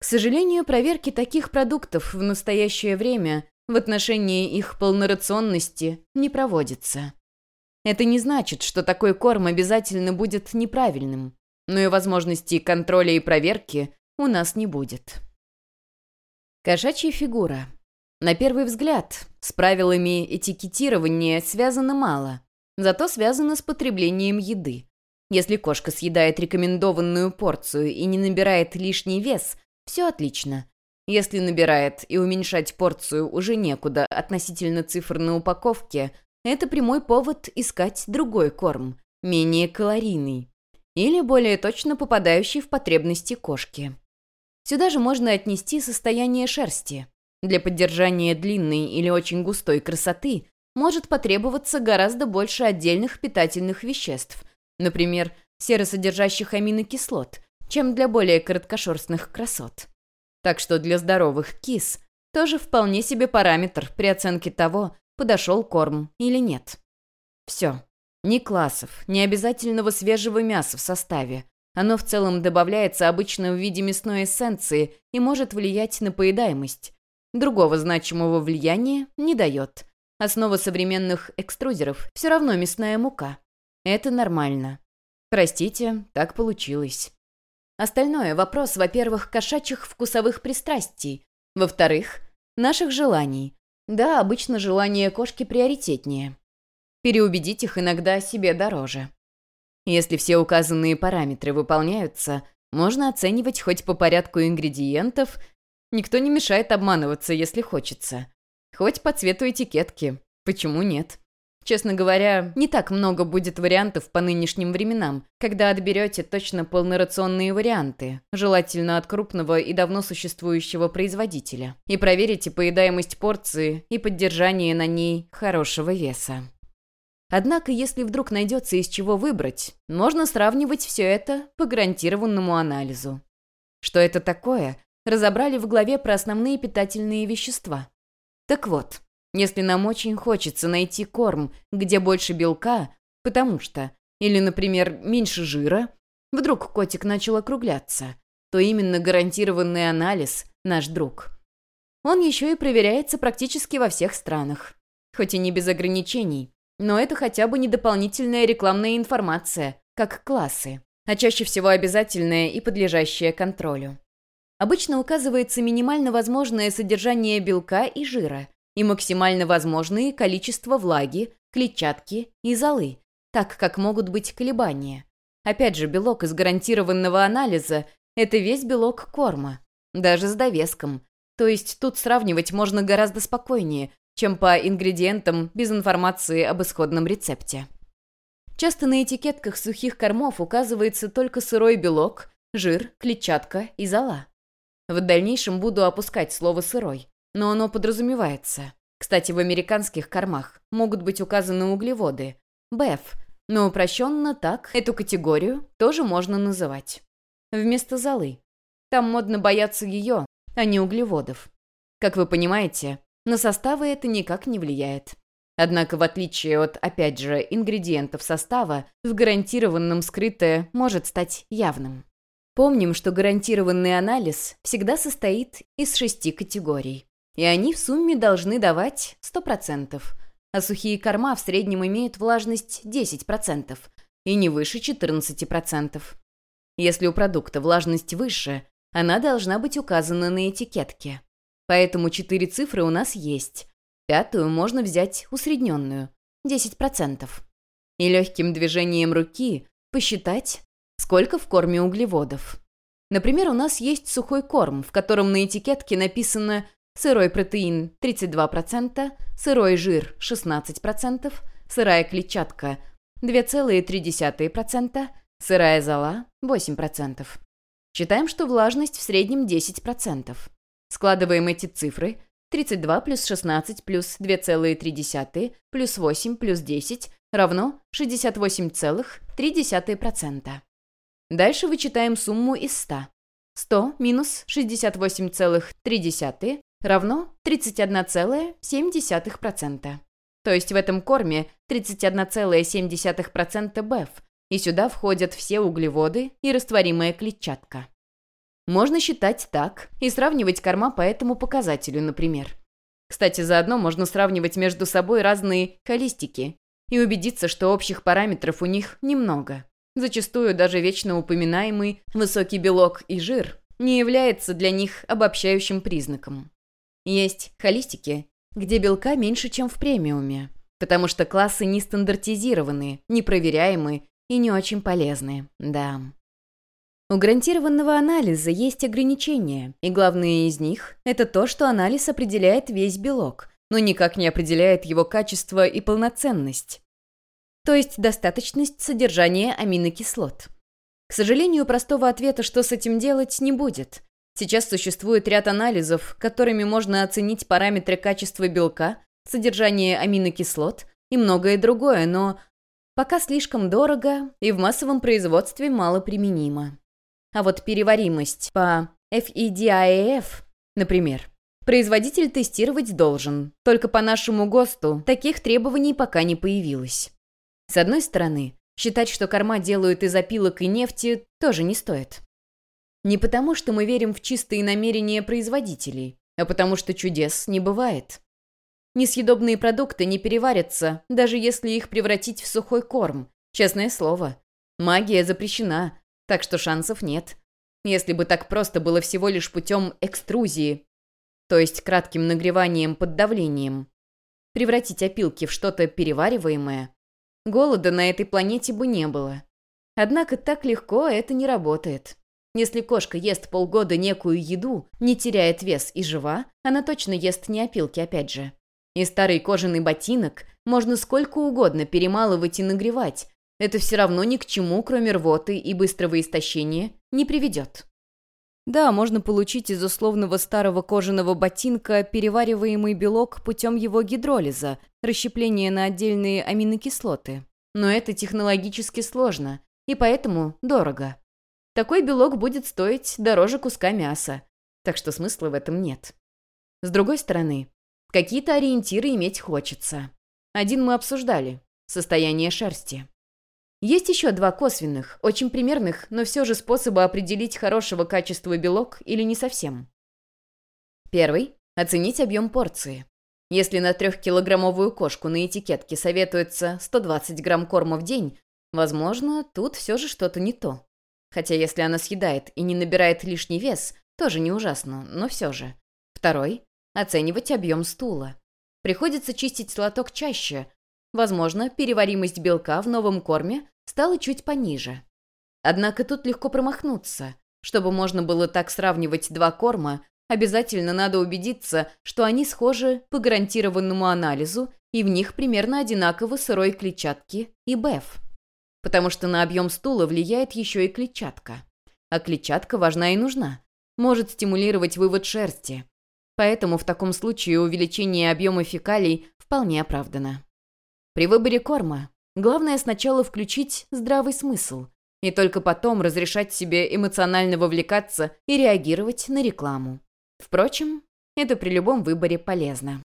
К сожалению, проверки таких продуктов в настоящее время в отношении их полнорационности не проводится. Это не значит, что такой корм обязательно будет неправильным, но и возможностей контроля и проверки у нас не будет. Кошачья фигура. На первый взгляд, с правилами этикетирования связано мало, зато связано с потреблением еды. Если кошка съедает рекомендованную порцию и не набирает лишний вес, все отлично. Если набирает и уменьшать порцию уже некуда относительно цифр на упаковке, это прямой повод искать другой корм, менее калорийный. Или более точно попадающий в потребности кошки. Сюда же можно отнести состояние шерсти. Для поддержания длинной или очень густой красоты может потребоваться гораздо больше отдельных питательных веществ, например, серосодержащих аминокислот, чем для более короткошерстных красот. Так что для здоровых кис тоже вполне себе параметр при оценке того, подошел корм или нет. Все. Ни классов, ни обязательного свежего мяса в составе. Оно в целом добавляется обычно в виде мясной эссенции и может влиять на поедаемость. Другого значимого влияния не дает. Основа современных экструзеров все равно мясная мука. Это нормально. Простите, так получилось. Остальное — вопрос, во-первых, кошачьих вкусовых пристрастий, во-вторых, наших желаний. Да, обычно желание кошки приоритетнее. Переубедить их иногда себе дороже. Если все указанные параметры выполняются, можно оценивать хоть по порядку ингредиентов, никто не мешает обманываться, если хочется. Хоть по цвету этикетки, почему нет? Честно говоря, не так много будет вариантов по нынешним временам, когда отберете точно полнорационные варианты, желательно от крупного и давно существующего производителя, и проверите поедаемость порции и поддержание на ней хорошего веса. Однако, если вдруг найдется из чего выбрать, можно сравнивать все это по гарантированному анализу. Что это такое, разобрали в главе про основные питательные вещества. Так вот, если нам очень хочется найти корм, где больше белка, потому что, или, например, меньше жира, вдруг котик начал округляться, то именно гарантированный анализ – наш друг. Он еще и проверяется практически во всех странах. Хоть и не без ограничений, но это хотя бы не дополнительная рекламная информация, как классы, а чаще всего обязательная и подлежащая контролю. Обычно указывается минимально возможное содержание белка и жира и максимально возможное количество влаги, клетчатки и золы, так как могут быть колебания. Опять же, белок из гарантированного анализа – это весь белок корма, даже с довеском. То есть тут сравнивать можно гораздо спокойнее, чем по ингредиентам без информации об исходном рецепте. Часто на этикетках сухих кормов указывается только сырой белок, жир, клетчатка и зола. В дальнейшем буду опускать слово «сырой», но оно подразумевается. Кстати, в американских кормах могут быть указаны углеводы, БЭФ, но упрощенно так эту категорию тоже можно называть. Вместо золы. Там модно бояться ее, а не углеводов. Как вы понимаете, на составы это никак не влияет. Однако, в отличие от, опять же, ингредиентов состава, в гарантированном скрытое может стать явным. Помним, что гарантированный анализ всегда состоит из шести категорий. И они в сумме должны давать 100%, а сухие корма в среднем имеют влажность 10% и не выше 14%. Если у продукта влажность выше, она должна быть указана на этикетке. Поэтому четыре цифры у нас есть. Пятую можно взять усредненную – 10%. И легким движением руки посчитать, сколько в корме углеводов. Например, у нас есть сухой корм, в котором на этикетке написано сырой протеин 32%, сырой жир 16%, сырая клетчатка 2,3%, сырая зола 8%. Считаем, что влажность в среднем 10%. Складываем эти цифры. 32 плюс 16 плюс 2,3 плюс 8 плюс 10 равно 68,3%. Дальше вычитаем сумму из 100. 100 минус 68,3 равно 31,7%. То есть в этом корме 31,7% БЭФ, и сюда входят все углеводы и растворимая клетчатка. Можно считать так и сравнивать корма по этому показателю, например. Кстати, заодно можно сравнивать между собой разные холистики и убедиться, что общих параметров у них немного. Зачастую даже вечно упоминаемый высокий белок и жир не является для них обобщающим признаком. Есть холистики, где белка меньше, чем в премиуме, потому что классы не стандартизированы, непроверяемы и не очень полезны, да. У гарантированного анализа есть ограничения, и главное из них – это то, что анализ определяет весь белок, но никак не определяет его качество и полноценность. То есть достаточность содержания аминокислот. К сожалению, простого ответа, что с этим делать, не будет. Сейчас существует ряд анализов, которыми можно оценить параметры качества белка, содержание аминокислот и многое другое, но пока слишком дорого и в массовом производстве мало применимо. А вот переваримость по FEDIAF, например, производитель тестировать должен, только по нашему ГОСТу таких требований пока не появилось. С одной стороны, считать, что корма делают из опилок и нефти, тоже не стоит. Не потому, что мы верим в чистые намерения производителей, а потому что чудес не бывает. Несъедобные продукты не переварятся, даже если их превратить в сухой корм. Честное слово. Магия запрещена, так что шансов нет. Если бы так просто было всего лишь путем экструзии, то есть кратким нагреванием под давлением, превратить опилки в что-то перевариваемое, голода на этой планете бы не было. Однако так легко это не работает. Если кошка ест полгода некую еду, не теряет вес и жива, она точно ест не опилки опять же. И старый кожаный ботинок можно сколько угодно перемалывать и нагревать. Это все равно ни к чему, кроме рвоты и быстрого истощения, не приведет. Да, можно получить из условного старого кожаного ботинка перевариваемый белок путем его гидролиза, расщепления на отдельные аминокислоты. Но это технологически сложно, и поэтому дорого. Такой белок будет стоить дороже куска мяса, так что смысла в этом нет. С другой стороны, какие-то ориентиры иметь хочется. Один мы обсуждали – состояние шерсти. Есть еще два косвенных, очень примерных, но все же способа определить хорошего качества белок или не совсем. Первый – оценить объем порции. Если на трехкилограммовую кошку на этикетке советуется 120 грамм корма в день, возможно, тут все же что-то не то. Хотя если она съедает и не набирает лишний вес, тоже не ужасно, но все же. Второй – оценивать объем стула. Приходится чистить лоток чаще. Возможно, переваримость белка в новом корме стала чуть пониже. Однако тут легко промахнуться. Чтобы можно было так сравнивать два корма, обязательно надо убедиться, что они схожи по гарантированному анализу и в них примерно одинаково сырой клетчатки и БЭФ потому что на объем стула влияет еще и клетчатка. А клетчатка важна и нужна. Может стимулировать вывод шерсти. Поэтому в таком случае увеличение объема фекалий вполне оправдано. При выборе корма главное сначала включить здравый смысл и только потом разрешать себе эмоционально вовлекаться и реагировать на рекламу. Впрочем, это при любом выборе полезно.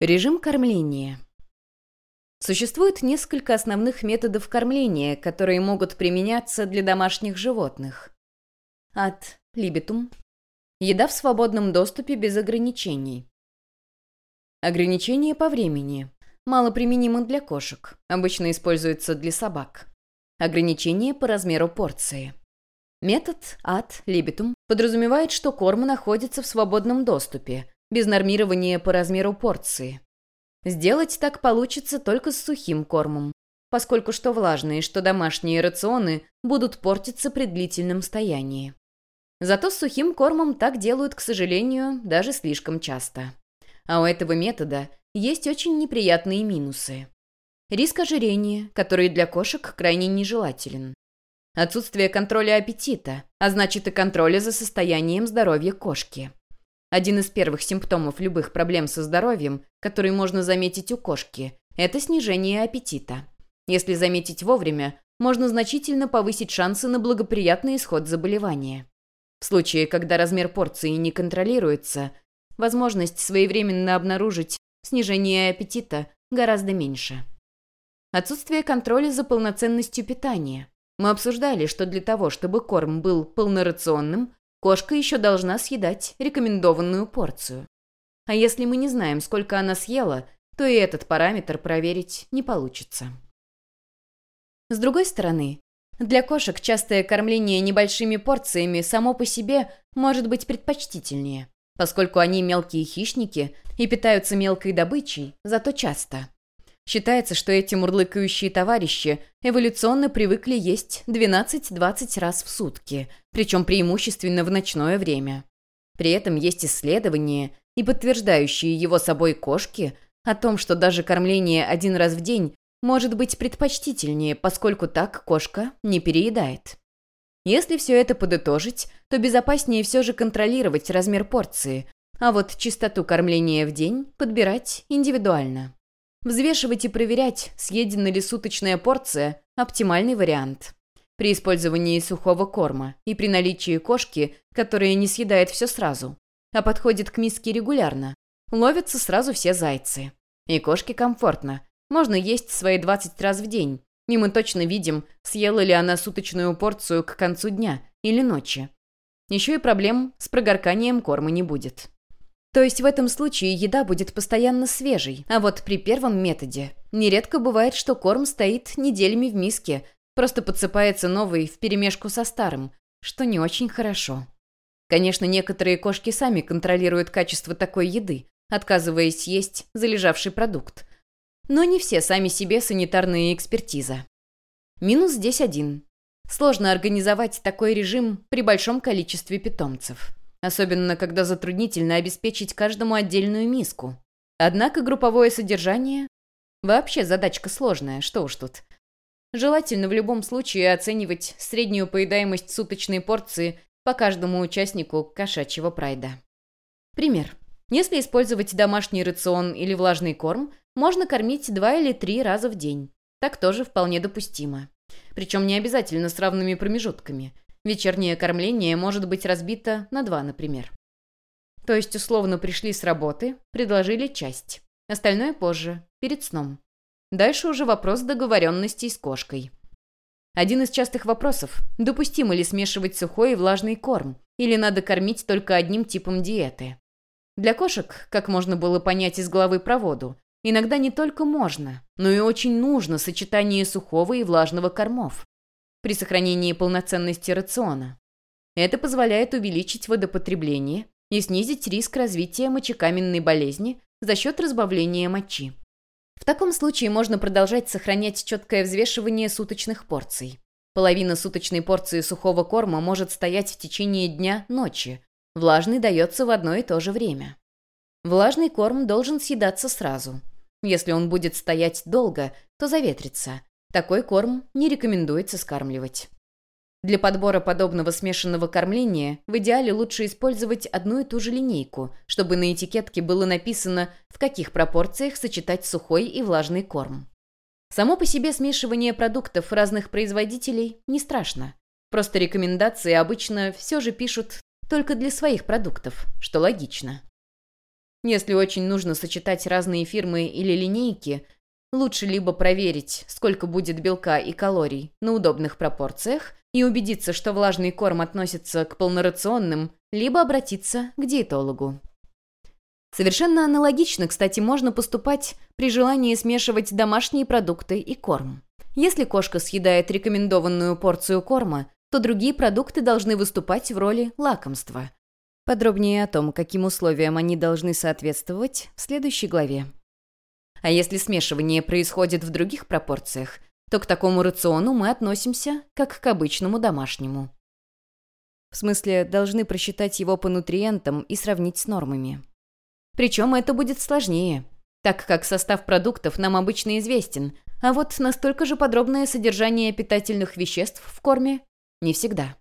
Режим кормления. Существует несколько основных методов кормления, которые могут применяться для домашних животных. От либитум. Еда в свободном доступе без ограничений. Ограничения по времени. Мало применимо для кошек. Обычно используется для собак. Ограничения по размеру порции. Метод от либитум подразумевает, что корм находится в свободном доступе, без нормирования по размеру порции. Сделать так получится только с сухим кормом, поскольку что влажные, что домашние рационы будут портиться при длительном стоянии. Зато с сухим кормом так делают, к сожалению, даже слишком часто. А у этого метода есть очень неприятные минусы. Риск ожирения, который для кошек крайне нежелателен. Отсутствие контроля аппетита, а значит и контроля за состоянием здоровья кошки. Один из первых симптомов любых проблем со здоровьем, который можно заметить у кошки, это снижение аппетита. Если заметить вовремя, можно значительно повысить шансы на благоприятный исход заболевания. В случае, когда размер порции не контролируется, возможность своевременно обнаружить снижение аппетита гораздо меньше. Отсутствие контроля за полноценностью питания. Мы обсуждали, что для того, чтобы корм был полнорационным, Кошка еще должна съедать рекомендованную порцию. А если мы не знаем, сколько она съела, то и этот параметр проверить не получится. С другой стороны, для кошек частое кормление небольшими порциями само по себе может быть предпочтительнее, поскольку они мелкие хищники и питаются мелкой добычей, зато часто. Считается, что эти мурлыкающие товарищи эволюционно привыкли есть 12-20 раз в сутки, причем преимущественно в ночное время. При этом есть исследования и подтверждающие его собой кошки о том, что даже кормление один раз в день может быть предпочтительнее, поскольку так кошка не переедает. Если все это подытожить, то безопаснее все же контролировать размер порции, а вот частоту кормления в день подбирать индивидуально. Взвешивать и проверять, съедена ли суточная порция – оптимальный вариант. При использовании сухого корма и при наличии кошки, которая не съедает все сразу, а подходит к миске регулярно, ловятся сразу все зайцы. И кошке комфортно. Можно есть свои 20 раз в день, и мы точно видим, съела ли она суточную порцию к концу дня или ночи. Еще и проблем с прогорканием корма не будет. То есть в этом случае еда будет постоянно свежей, а вот при первом методе нередко бывает, что корм стоит неделями в миске, просто подсыпается новый вперемешку со старым, что не очень хорошо. Конечно, некоторые кошки сами контролируют качество такой еды, отказываясь есть залежавший продукт. Но не все сами себе санитарная экспертиза. Минус здесь один. Сложно организовать такой режим при большом количестве питомцев особенно когда затруднительно обеспечить каждому отдельную миску. Однако групповое содержание – вообще задачка сложная, что уж тут. Желательно в любом случае оценивать среднюю поедаемость суточной порции по каждому участнику кошачьего прайда. Пример. Если использовать домашний рацион или влажный корм, можно кормить два или три раза в день. Так тоже вполне допустимо. Причем не обязательно с равными промежутками – Вечернее кормление может быть разбито на два, например. То есть условно пришли с работы, предложили часть. Остальное позже, перед сном. Дальше уже вопрос договоренностей с кошкой. Один из частых вопросов – допустимо ли смешивать сухой и влажный корм, или надо кормить только одним типом диеты? Для кошек, как можно было понять из главы про воду, иногда не только можно, но и очень нужно сочетание сухого и влажного кормов при сохранении полноценности рациона. Это позволяет увеличить водопотребление и снизить риск развития мочекаменной болезни за счет разбавления мочи. В таком случае можно продолжать сохранять четкое взвешивание суточных порций. Половина суточной порции сухого корма может стоять в течение дня-ночи. Влажный дается в одно и то же время. Влажный корм должен съедаться сразу. Если он будет стоять долго, то заветрится, такой корм не рекомендуется скармливать. Для подбора подобного смешанного кормления в идеале лучше использовать одну и ту же линейку, чтобы на этикетке было написано, в каких пропорциях сочетать сухой и влажный корм. Само по себе смешивание продуктов разных производителей не страшно. Просто рекомендации обычно все же пишут только для своих продуктов, что логично. Если очень нужно сочетать разные фирмы или линейки, Лучше либо проверить, сколько будет белка и калорий на удобных пропорциях и убедиться, что влажный корм относится к полнорационным, либо обратиться к диетологу. Совершенно аналогично, кстати, можно поступать при желании смешивать домашние продукты и корм. Если кошка съедает рекомендованную порцию корма, то другие продукты должны выступать в роли лакомства. Подробнее о том, каким условиям они должны соответствовать, в следующей главе. А если смешивание происходит в других пропорциях, то к такому рациону мы относимся как к обычному домашнему. В смысле, должны просчитать его по нутриентам и сравнить с нормами. Причем это будет сложнее, так как состав продуктов нам обычно известен, а вот настолько же подробное содержание питательных веществ в корме – не всегда.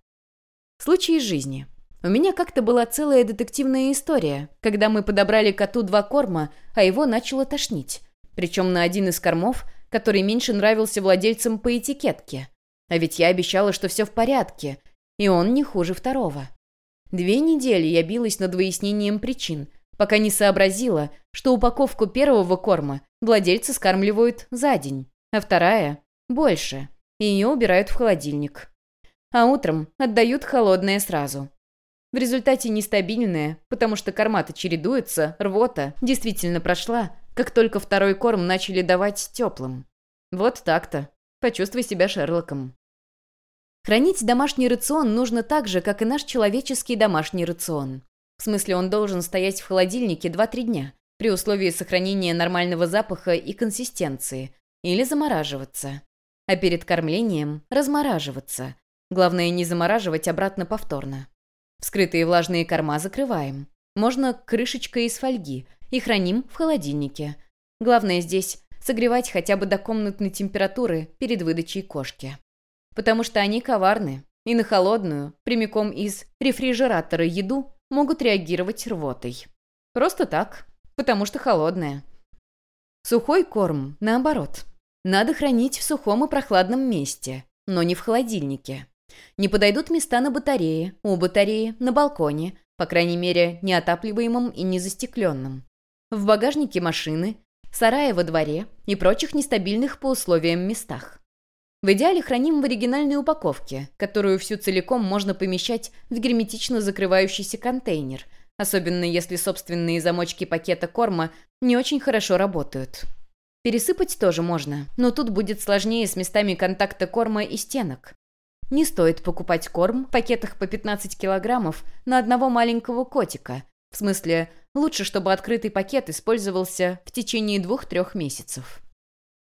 Случай из жизни. У меня как-то была целая детективная история, когда мы подобрали коту два корма, а его начало тошнить причем на один из кормов, который меньше нравился владельцам по этикетке. А ведь я обещала, что все в порядке, и он не хуже второго. Две недели я билась над выяснением причин, пока не сообразила, что упаковку первого корма владельцы скармливают за день, а вторая – больше, и ее убирают в холодильник. А утром отдают холодное сразу. В результате нестабильное, потому что корма-то чередуются, рвота действительно прошла, как только второй корм начали давать теплым. Вот так-то. Почувствуй себя Шерлоком. Хранить домашний рацион нужно так же, как и наш человеческий домашний рацион. В смысле, он должен стоять в холодильнике 2-3 дня, при условии сохранения нормального запаха и консистенции, или замораживаться. А перед кормлением размораживаться. Главное не замораживать обратно повторно. Вскрытые влажные корма закрываем. Можно крышечкой из фольги и храним в холодильнике. Главное здесь согревать хотя бы до комнатной температуры перед выдачей кошки. Потому что они коварны, и на холодную, прямиком из рефрижератора еду могут реагировать рвотой. Просто так, потому что холодная. Сухой корм, наоборот, надо хранить в сухом и прохладном месте, но не в холодильнике. Не подойдут места на батарее, у батареи, на балконе, по крайней мере, неотапливаемом и незастекленном. В багажнике машины, сарае во дворе и прочих нестабильных по условиям местах. В идеале храним в оригинальной упаковке, которую всю целиком можно помещать в герметично закрывающийся контейнер, особенно если собственные замочки пакета корма не очень хорошо работают. Пересыпать тоже можно, но тут будет сложнее с местами контакта корма и стенок. Не стоит покупать корм в пакетах по 15 килограммов на одного маленького котика. В смысле, лучше, чтобы открытый пакет использовался в течение двух-трех месяцев.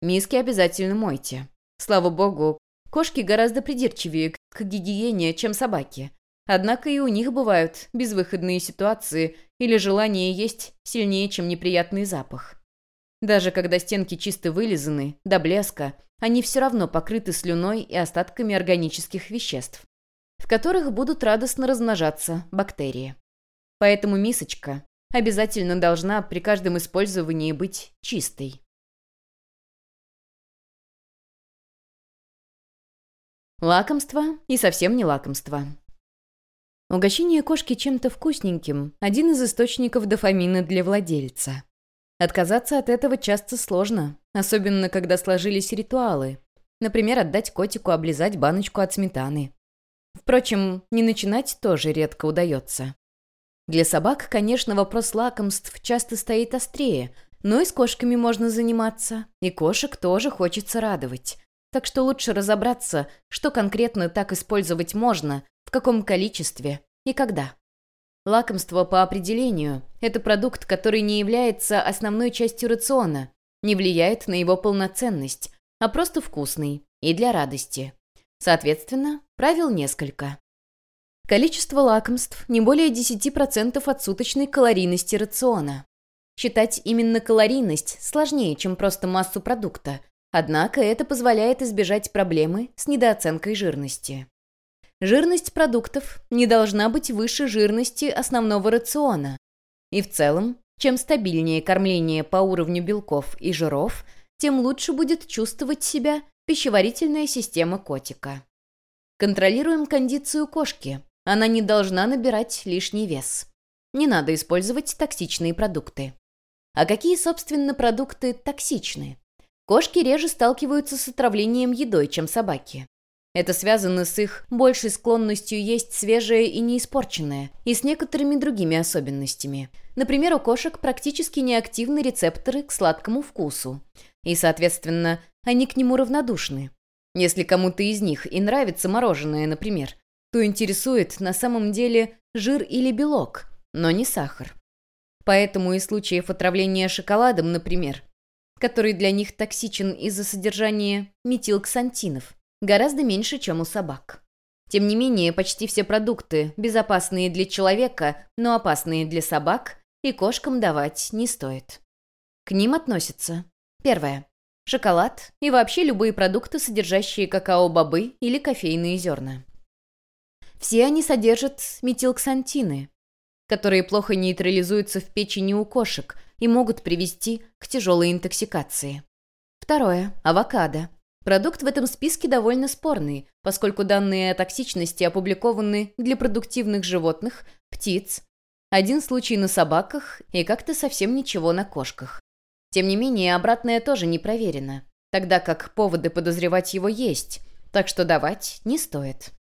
Миски обязательно мойте. Слава богу, кошки гораздо придирчивее к гигиене, чем собаки. Однако и у них бывают безвыходные ситуации или желание есть сильнее, чем неприятный запах. Даже когда стенки чисто вылизаны, до блеска, они все равно покрыты слюной и остатками органических веществ, в которых будут радостно размножаться бактерии. Поэтому мисочка обязательно должна при каждом использовании быть чистой. Лакомство и совсем не лакомство. Угощение кошки чем-то вкусненьким – один из источников дофамина для владельца. Отказаться от этого часто сложно, особенно когда сложились ритуалы. Например, отдать котику облизать баночку от сметаны. Впрочем, не начинать тоже редко удается. Для собак, конечно, вопрос лакомств часто стоит острее, но и с кошками можно заниматься, и кошек тоже хочется радовать. Так что лучше разобраться, что конкретно так использовать можно, в каком количестве и когда. Лакомство по определению – это продукт, который не является основной частью рациона, не влияет на его полноценность, а просто вкусный и для радости. Соответственно, правил несколько. Количество лакомств не более 10% от суточной калорийности рациона. Считать именно калорийность сложнее, чем просто массу продукта, однако это позволяет избежать проблемы с недооценкой жирности. Жирность продуктов не должна быть выше жирности основного рациона. И в целом, чем стабильнее кормление по уровню белков и жиров, тем лучше будет чувствовать себя пищеварительная система котика. Контролируем кондицию кошки. Она не должна набирать лишний вес. Не надо использовать токсичные продукты. А какие, собственно, продукты токсичны? Кошки реже сталкиваются с отравлением едой, чем собаки. Это связано с их большей склонностью есть свежее и неиспорченное, и с некоторыми другими особенностями. Например, у кошек практически неактивны рецепторы к сладкому вкусу. И, соответственно, они к нему равнодушны. Если кому-то из них и нравится мороженое, например, то интересует на самом деле жир или белок, но не сахар. Поэтому и случаев отравления шоколадом, например, который для них токсичен из-за содержания метилксантинов – гораздо меньше, чем у собак. Тем не менее, почти все продукты, безопасные для человека, но опасные для собак, и кошкам давать не стоит. К ним относятся первое шоколад и вообще любые продукты, содержащие какао-бобы или кофейные зерна. Все они содержат метилксантины, которые плохо нейтрализуются в печени у кошек и могут привести к тяжелой интоксикации. Второе. Авокадо. Продукт в этом списке довольно спорный, поскольку данные о токсичности опубликованы для продуктивных животных, птиц, один случай на собаках и как-то совсем ничего на кошках. Тем не менее, обратное тоже не проверено, тогда как поводы подозревать его есть, так что давать не стоит.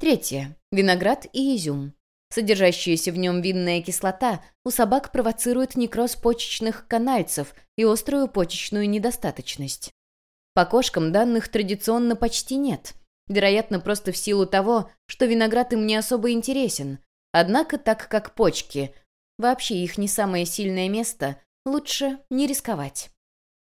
Третье. Виноград и изюм. Содержащаяся в нем винная кислота у собак провоцирует некроз почечных канальцев и острую почечную недостаточность. По кошкам данных традиционно почти нет. Вероятно, просто в силу того, что виноград им не особо интересен. Однако, так как почки, вообще их не самое сильное место, лучше не рисковать.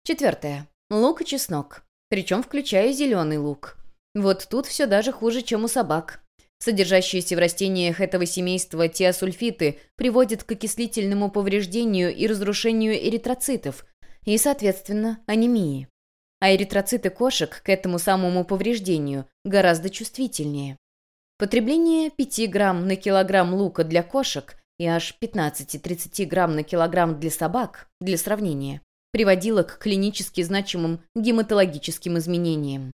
Четвертое. Лук и чеснок. Причем включая зеленый лук. Вот тут все даже хуже, чем у собак. Содержащиеся в растениях этого семейства тиосульфиты приводят к окислительному повреждению и разрушению эритроцитов, и, соответственно, анемии. А эритроциты кошек к этому самому повреждению гораздо чувствительнее. Потребление 5 грамм на килограмм лука для кошек и аж 15-30 грамм на килограмм для собак, для сравнения, приводило к клинически значимым гематологическим изменениям.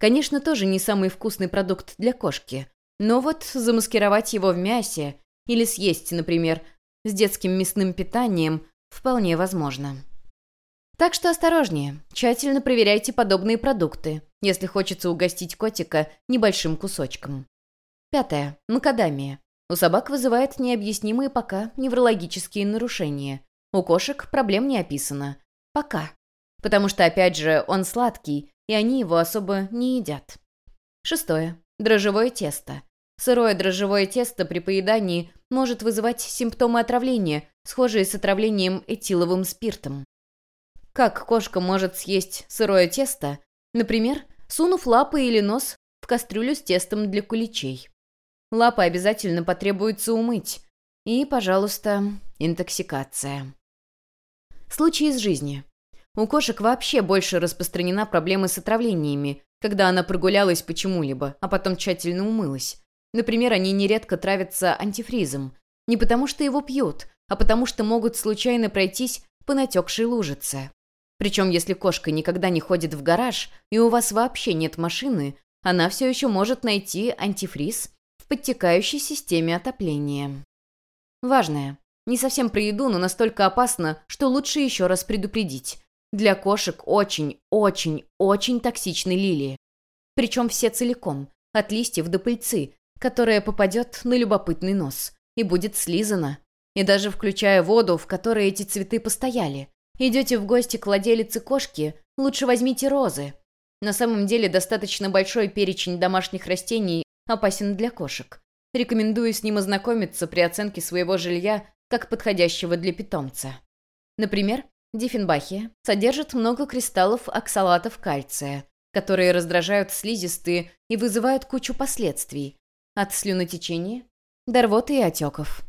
Конечно, тоже не самый вкусный продукт для кошки, но вот замаскировать его в мясе или съесть, например, с детским мясным питанием вполне возможно. Так что осторожнее, тщательно проверяйте подобные продукты, если хочется угостить котика небольшим кусочком. Пятое. Макадамия. У собак вызывает необъяснимые пока неврологические нарушения. У кошек проблем не описано. Пока. Потому что, опять же, он сладкий, и они его особо не едят. Шестое. Дрожжевое тесто. Сырое дрожжевое тесто при поедании может вызывать симптомы отравления, схожие с отравлением этиловым спиртом. Как кошка может съесть сырое тесто? Например, сунув лапы или нос в кастрюлю с тестом для куличей. Лапы обязательно потребуется умыть. И, пожалуйста, интоксикация. Случаи из жизни. У кошек вообще больше распространена проблема с отравлениями, когда она прогулялась почему-либо, а потом тщательно умылась. Например, они нередко травятся антифризом. Не потому что его пьют, а потому что могут случайно пройтись по натекшей лужице. Причем, если кошка никогда не ходит в гараж, и у вас вообще нет машины, она все еще может найти антифриз в подтекающей системе отопления. Важное. Не совсем про еду, но настолько опасно, что лучше еще раз предупредить. Для кошек очень, очень, очень токсичны лилии. Причем все целиком, от листьев до пыльцы, которая попадет на любопытный нос и будет слизана. И даже включая воду, в которой эти цветы постояли. Идете в гости к владелице кошки, лучше возьмите розы. На самом деле достаточно большой перечень домашних растений опасен для кошек. Рекомендую с ним ознакомиться при оценке своего жилья как подходящего для питомца. Например, диффенбахия содержит много кристаллов оксалатов кальция, которые раздражают слизистые и вызывают кучу последствий, от слюнотечения до рвоты и отеков.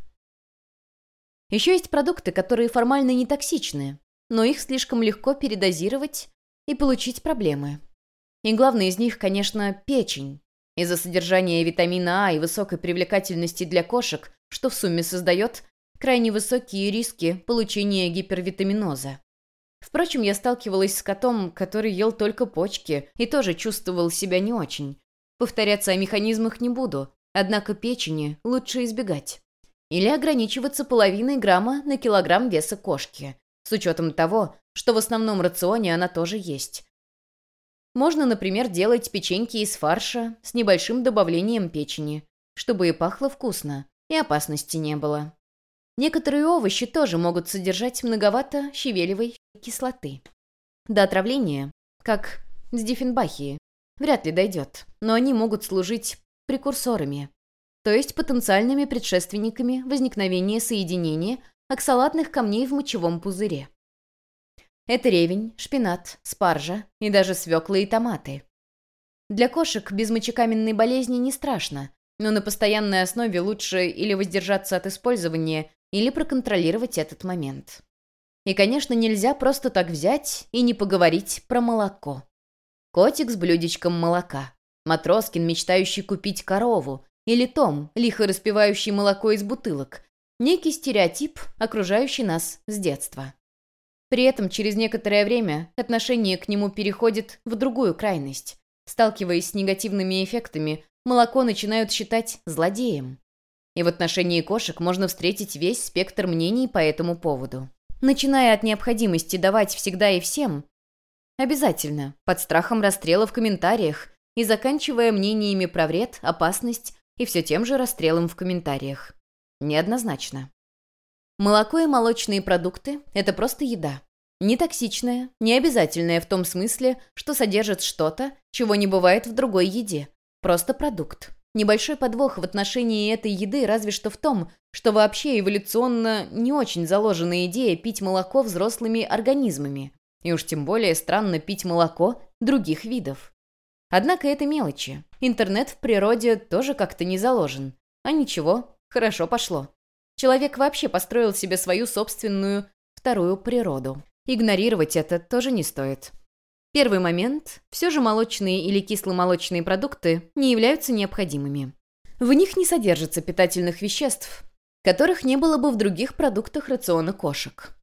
Еще есть продукты, которые формально не токсичны, но их слишком легко передозировать и получить проблемы. И главное из них, конечно, печень. Из-за содержания витамина А и высокой привлекательности для кошек, что в сумме создает крайне высокие риски получения гипервитаминоза. Впрочем, я сталкивалась с котом, который ел только почки и тоже чувствовал себя не очень. Повторяться о механизмах не буду, однако печени лучше избегать. Или ограничиваться половиной грамма на килограмм веса кошки, с учетом того, что в основном рационе она тоже есть. Можно, например, делать печеньки из фарша с небольшим добавлением печени, чтобы и пахло вкусно, и опасности не было. Некоторые овощи тоже могут содержать многовато щавелевой кислоты. До отравления, как с диффенбахии, вряд ли дойдет, но они могут служить прекурсорами, то есть потенциальными предшественниками возникновения соединения оксалатных камней в мочевом пузыре. Это ревень, шпинат, спаржа и даже свекла и томаты. Для кошек без мочекаменной болезни не страшно, но на постоянной основе лучше или воздержаться от использования, или проконтролировать этот момент. И, конечно, нельзя просто так взять и не поговорить про молоко. Котик с блюдечком молока. Матроскин, мечтающий купить корову. Или Том, лихо распивающий молоко из бутылок. Некий стереотип, окружающий нас с детства. При этом через некоторое время отношение к нему переходит в другую крайность. Сталкиваясь с негативными эффектами, молоко начинают считать злодеем. И в отношении кошек можно встретить весь спектр мнений по этому поводу. Начиная от необходимости давать всегда и всем, обязательно, под страхом расстрела в комментариях, и заканчивая мнениями про вред, опасность и все тем же расстрелом в комментариях. Неоднозначно. Молоко и молочные продукты – это просто еда. Не токсичная, не обязательная в том смысле, что содержит что-то, чего не бывает в другой еде. Просто продукт. Небольшой подвох в отношении этой еды разве что в том, что вообще эволюционно не очень заложена идея пить молоко взрослыми организмами. И уж тем более странно пить молоко других видов. Однако это мелочи. Интернет в природе тоже как-то не заложен. А ничего, хорошо пошло. Человек вообще построил себе свою собственную вторую природу. Игнорировать это тоже не стоит. Первый момент – все же молочные или кисломолочные продукты не являются необходимыми. В них не содержится питательных веществ, которых не было бы в других продуктах рациона кошек.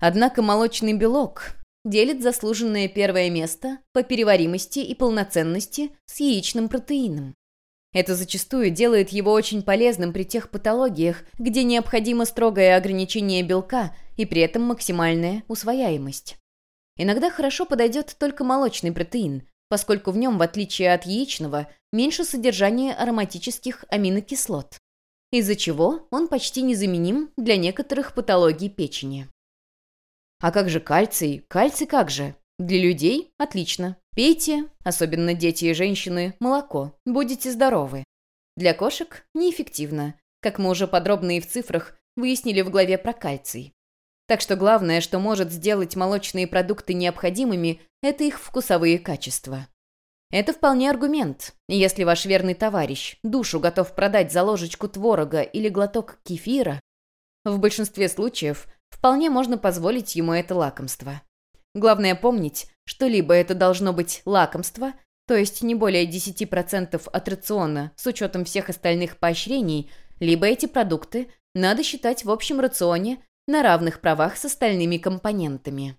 Однако молочный белок делит заслуженное первое место по переваримости и полноценности с яичным протеином. Это зачастую делает его очень полезным при тех патологиях, где необходимо строгое ограничение белка и при этом максимальная усвояемость. Иногда хорошо подойдет только молочный протеин, поскольку в нем, в отличие от яичного, меньше содержания ароматических аминокислот, из-за чего он почти незаменим для некоторых патологий печени. А как же кальций? Кальций как же? Для людей – отлично. Пейте, особенно дети и женщины, молоко. Будете здоровы. Для кошек – неэффективно, как мы уже подробно и в цифрах выяснили в главе про кальций. Так что главное, что может сделать молочные продукты необходимыми, это их вкусовые качества. Это вполне аргумент. Если ваш верный товарищ душу готов продать за ложечку творога или глоток кефира, в большинстве случаев вполне можно позволить ему это лакомство. Главное помнить, что либо это должно быть лакомство, то есть не более 10% от рациона с учетом всех остальных поощрений, либо эти продукты надо считать в общем рационе на равных правах с остальными компонентами.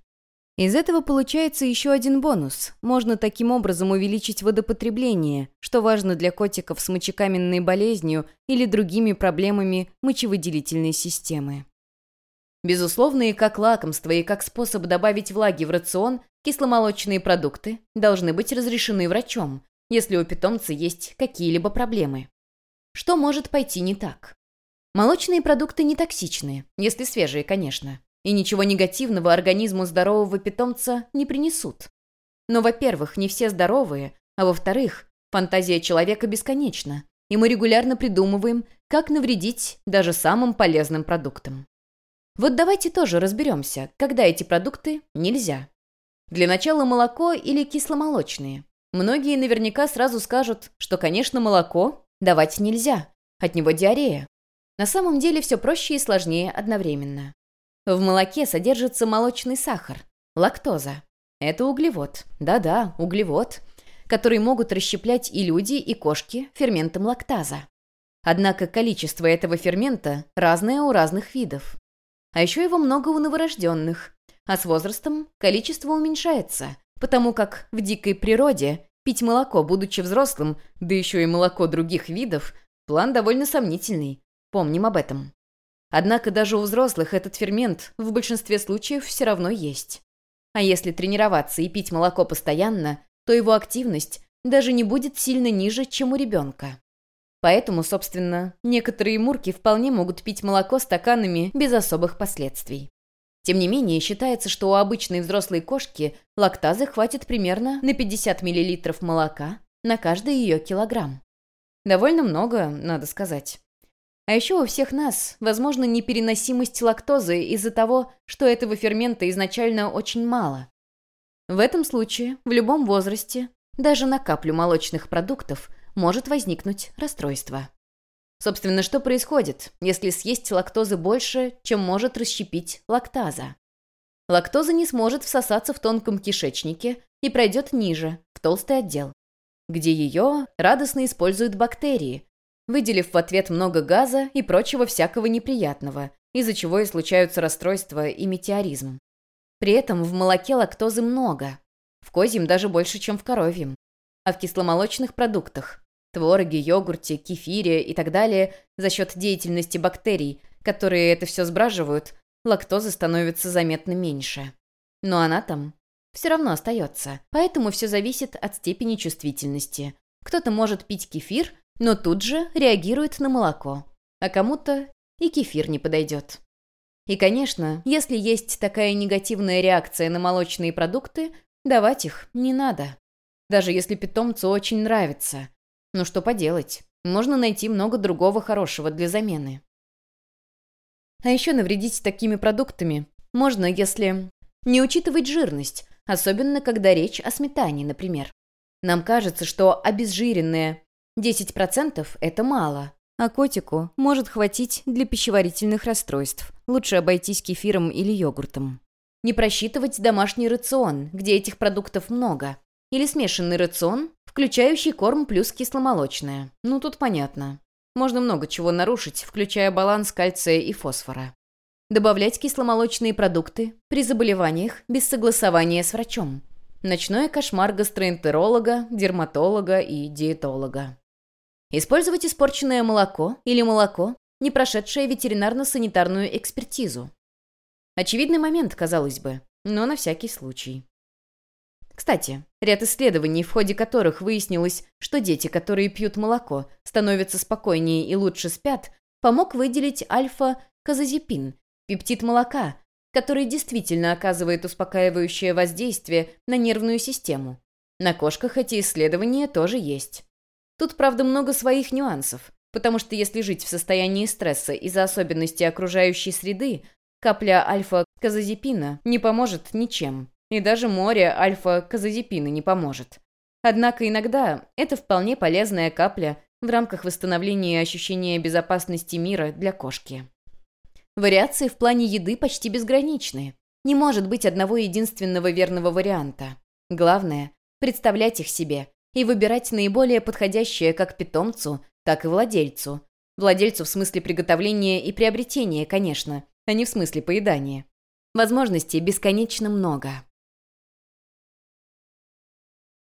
Из этого получается еще один бонус. Можно таким образом увеличить водопотребление, что важно для котиков с мочекаменной болезнью или другими проблемами мочевыделительной системы. Безусловно, и как лакомство, и как способ добавить влаги в рацион, кисломолочные продукты должны быть разрешены врачом, если у питомца есть какие-либо проблемы. Что может пойти не так? Молочные продукты не токсичны, если свежие, конечно, и ничего негативного организму здорового питомца не принесут. Но, во-первых, не все здоровые, а во-вторых, фантазия человека бесконечна, и мы регулярно придумываем, как навредить даже самым полезным продуктам. Вот давайте тоже разберемся, когда эти продукты нельзя. Для начала молоко или кисломолочные. Многие наверняка сразу скажут, что, конечно, молоко давать нельзя, от него диарея. На самом деле все проще и сложнее одновременно. В молоке содержится молочный сахар, лактоза. Это углевод. Да-да, углевод, который могут расщеплять и люди, и кошки ферментом лактаза. Однако количество этого фермента разное у разных видов. А еще его много у новорожденных. А с возрастом количество уменьшается, потому как в дикой природе пить молоко, будучи взрослым, да еще и молоко других видов, план довольно сомнительный, Помним об этом. Однако даже у взрослых этот фермент в большинстве случаев все равно есть. А если тренироваться и пить молоко постоянно, то его активность даже не будет сильно ниже, чем у ребенка. Поэтому, собственно, некоторые мурки вполне могут пить молоко стаканами без особых последствий. Тем не менее, считается, что у обычной взрослой кошки лактазы хватит примерно на 50 мл молока на каждый ее килограмм. Довольно много, надо сказать. А еще у всех нас, возможно, непереносимость лактозы из-за того, что этого фермента изначально очень мало. В этом случае, в любом возрасте, даже на каплю молочных продуктов может возникнуть расстройство. Собственно, что происходит, если съесть лактозы больше, чем может расщепить лактаза? Лактоза не сможет всосаться в тонком кишечнике и пройдет ниже, в толстый отдел, где ее радостно используют бактерии, выделив в ответ много газа и прочего всякого неприятного, из-за чего и случаются расстройства и метеоризм. При этом в молоке лактозы много, в козьем даже больше, чем в коровьем. А в кисломолочных продуктах – твороге, йогурте, кефире и так далее – за счет деятельности бактерий, которые это все сбраживают, лактозы становится заметно меньше. Но она там все равно остается, поэтому все зависит от степени чувствительности. Кто-то может пить кефир, но тут же реагирует на молоко, а кому-то и кефир не подойдет. И, конечно, если есть такая негативная реакция на молочные продукты, давать их не надо. Даже если питомцу очень нравится. Ну что поделать, можно найти много другого хорошего для замены. А еще навредить такими продуктами можно, если не учитывать жирность, особенно когда речь о сметане, например. Нам кажется, что обезжиренные 10% – это мало, а котику может хватить для пищеварительных расстройств. Лучше обойтись кефиром или йогуртом. Не просчитывать домашний рацион, где этих продуктов много. Или смешанный рацион, включающий корм плюс кисломолочное. Ну, тут понятно. Можно много чего нарушить, включая баланс кальция и фосфора. Добавлять кисломолочные продукты при заболеваниях без согласования с врачом. Ночной кошмар гастроэнтеролога, дерматолога и диетолога. Использовать испорченное молоко или молоко, не прошедшее ветеринарно-санитарную экспертизу. Очевидный момент, казалось бы, но на всякий случай. Кстати, ряд исследований, в ходе которых выяснилось, что дети, которые пьют молоко, становятся спокойнее и лучше спят, помог выделить альфа-казозепин, пептид молока, который действительно оказывает успокаивающее воздействие на нервную систему. На кошках эти исследования тоже есть. Тут, правда, много своих нюансов, потому что если жить в состоянии стресса из-за особенностей окружающей среды, капля альфа-казозепина не поможет ничем, и даже море альфа-казозепина не поможет. Однако иногда это вполне полезная капля в рамках восстановления ощущения безопасности мира для кошки. Вариации в плане еды почти безграничны. Не может быть одного единственного верного варианта. Главное – представлять их себе и выбирать наиболее подходящее как питомцу, так и владельцу. Владельцу в смысле приготовления и приобретения, конечно, а не в смысле поедания. Возможностей бесконечно много.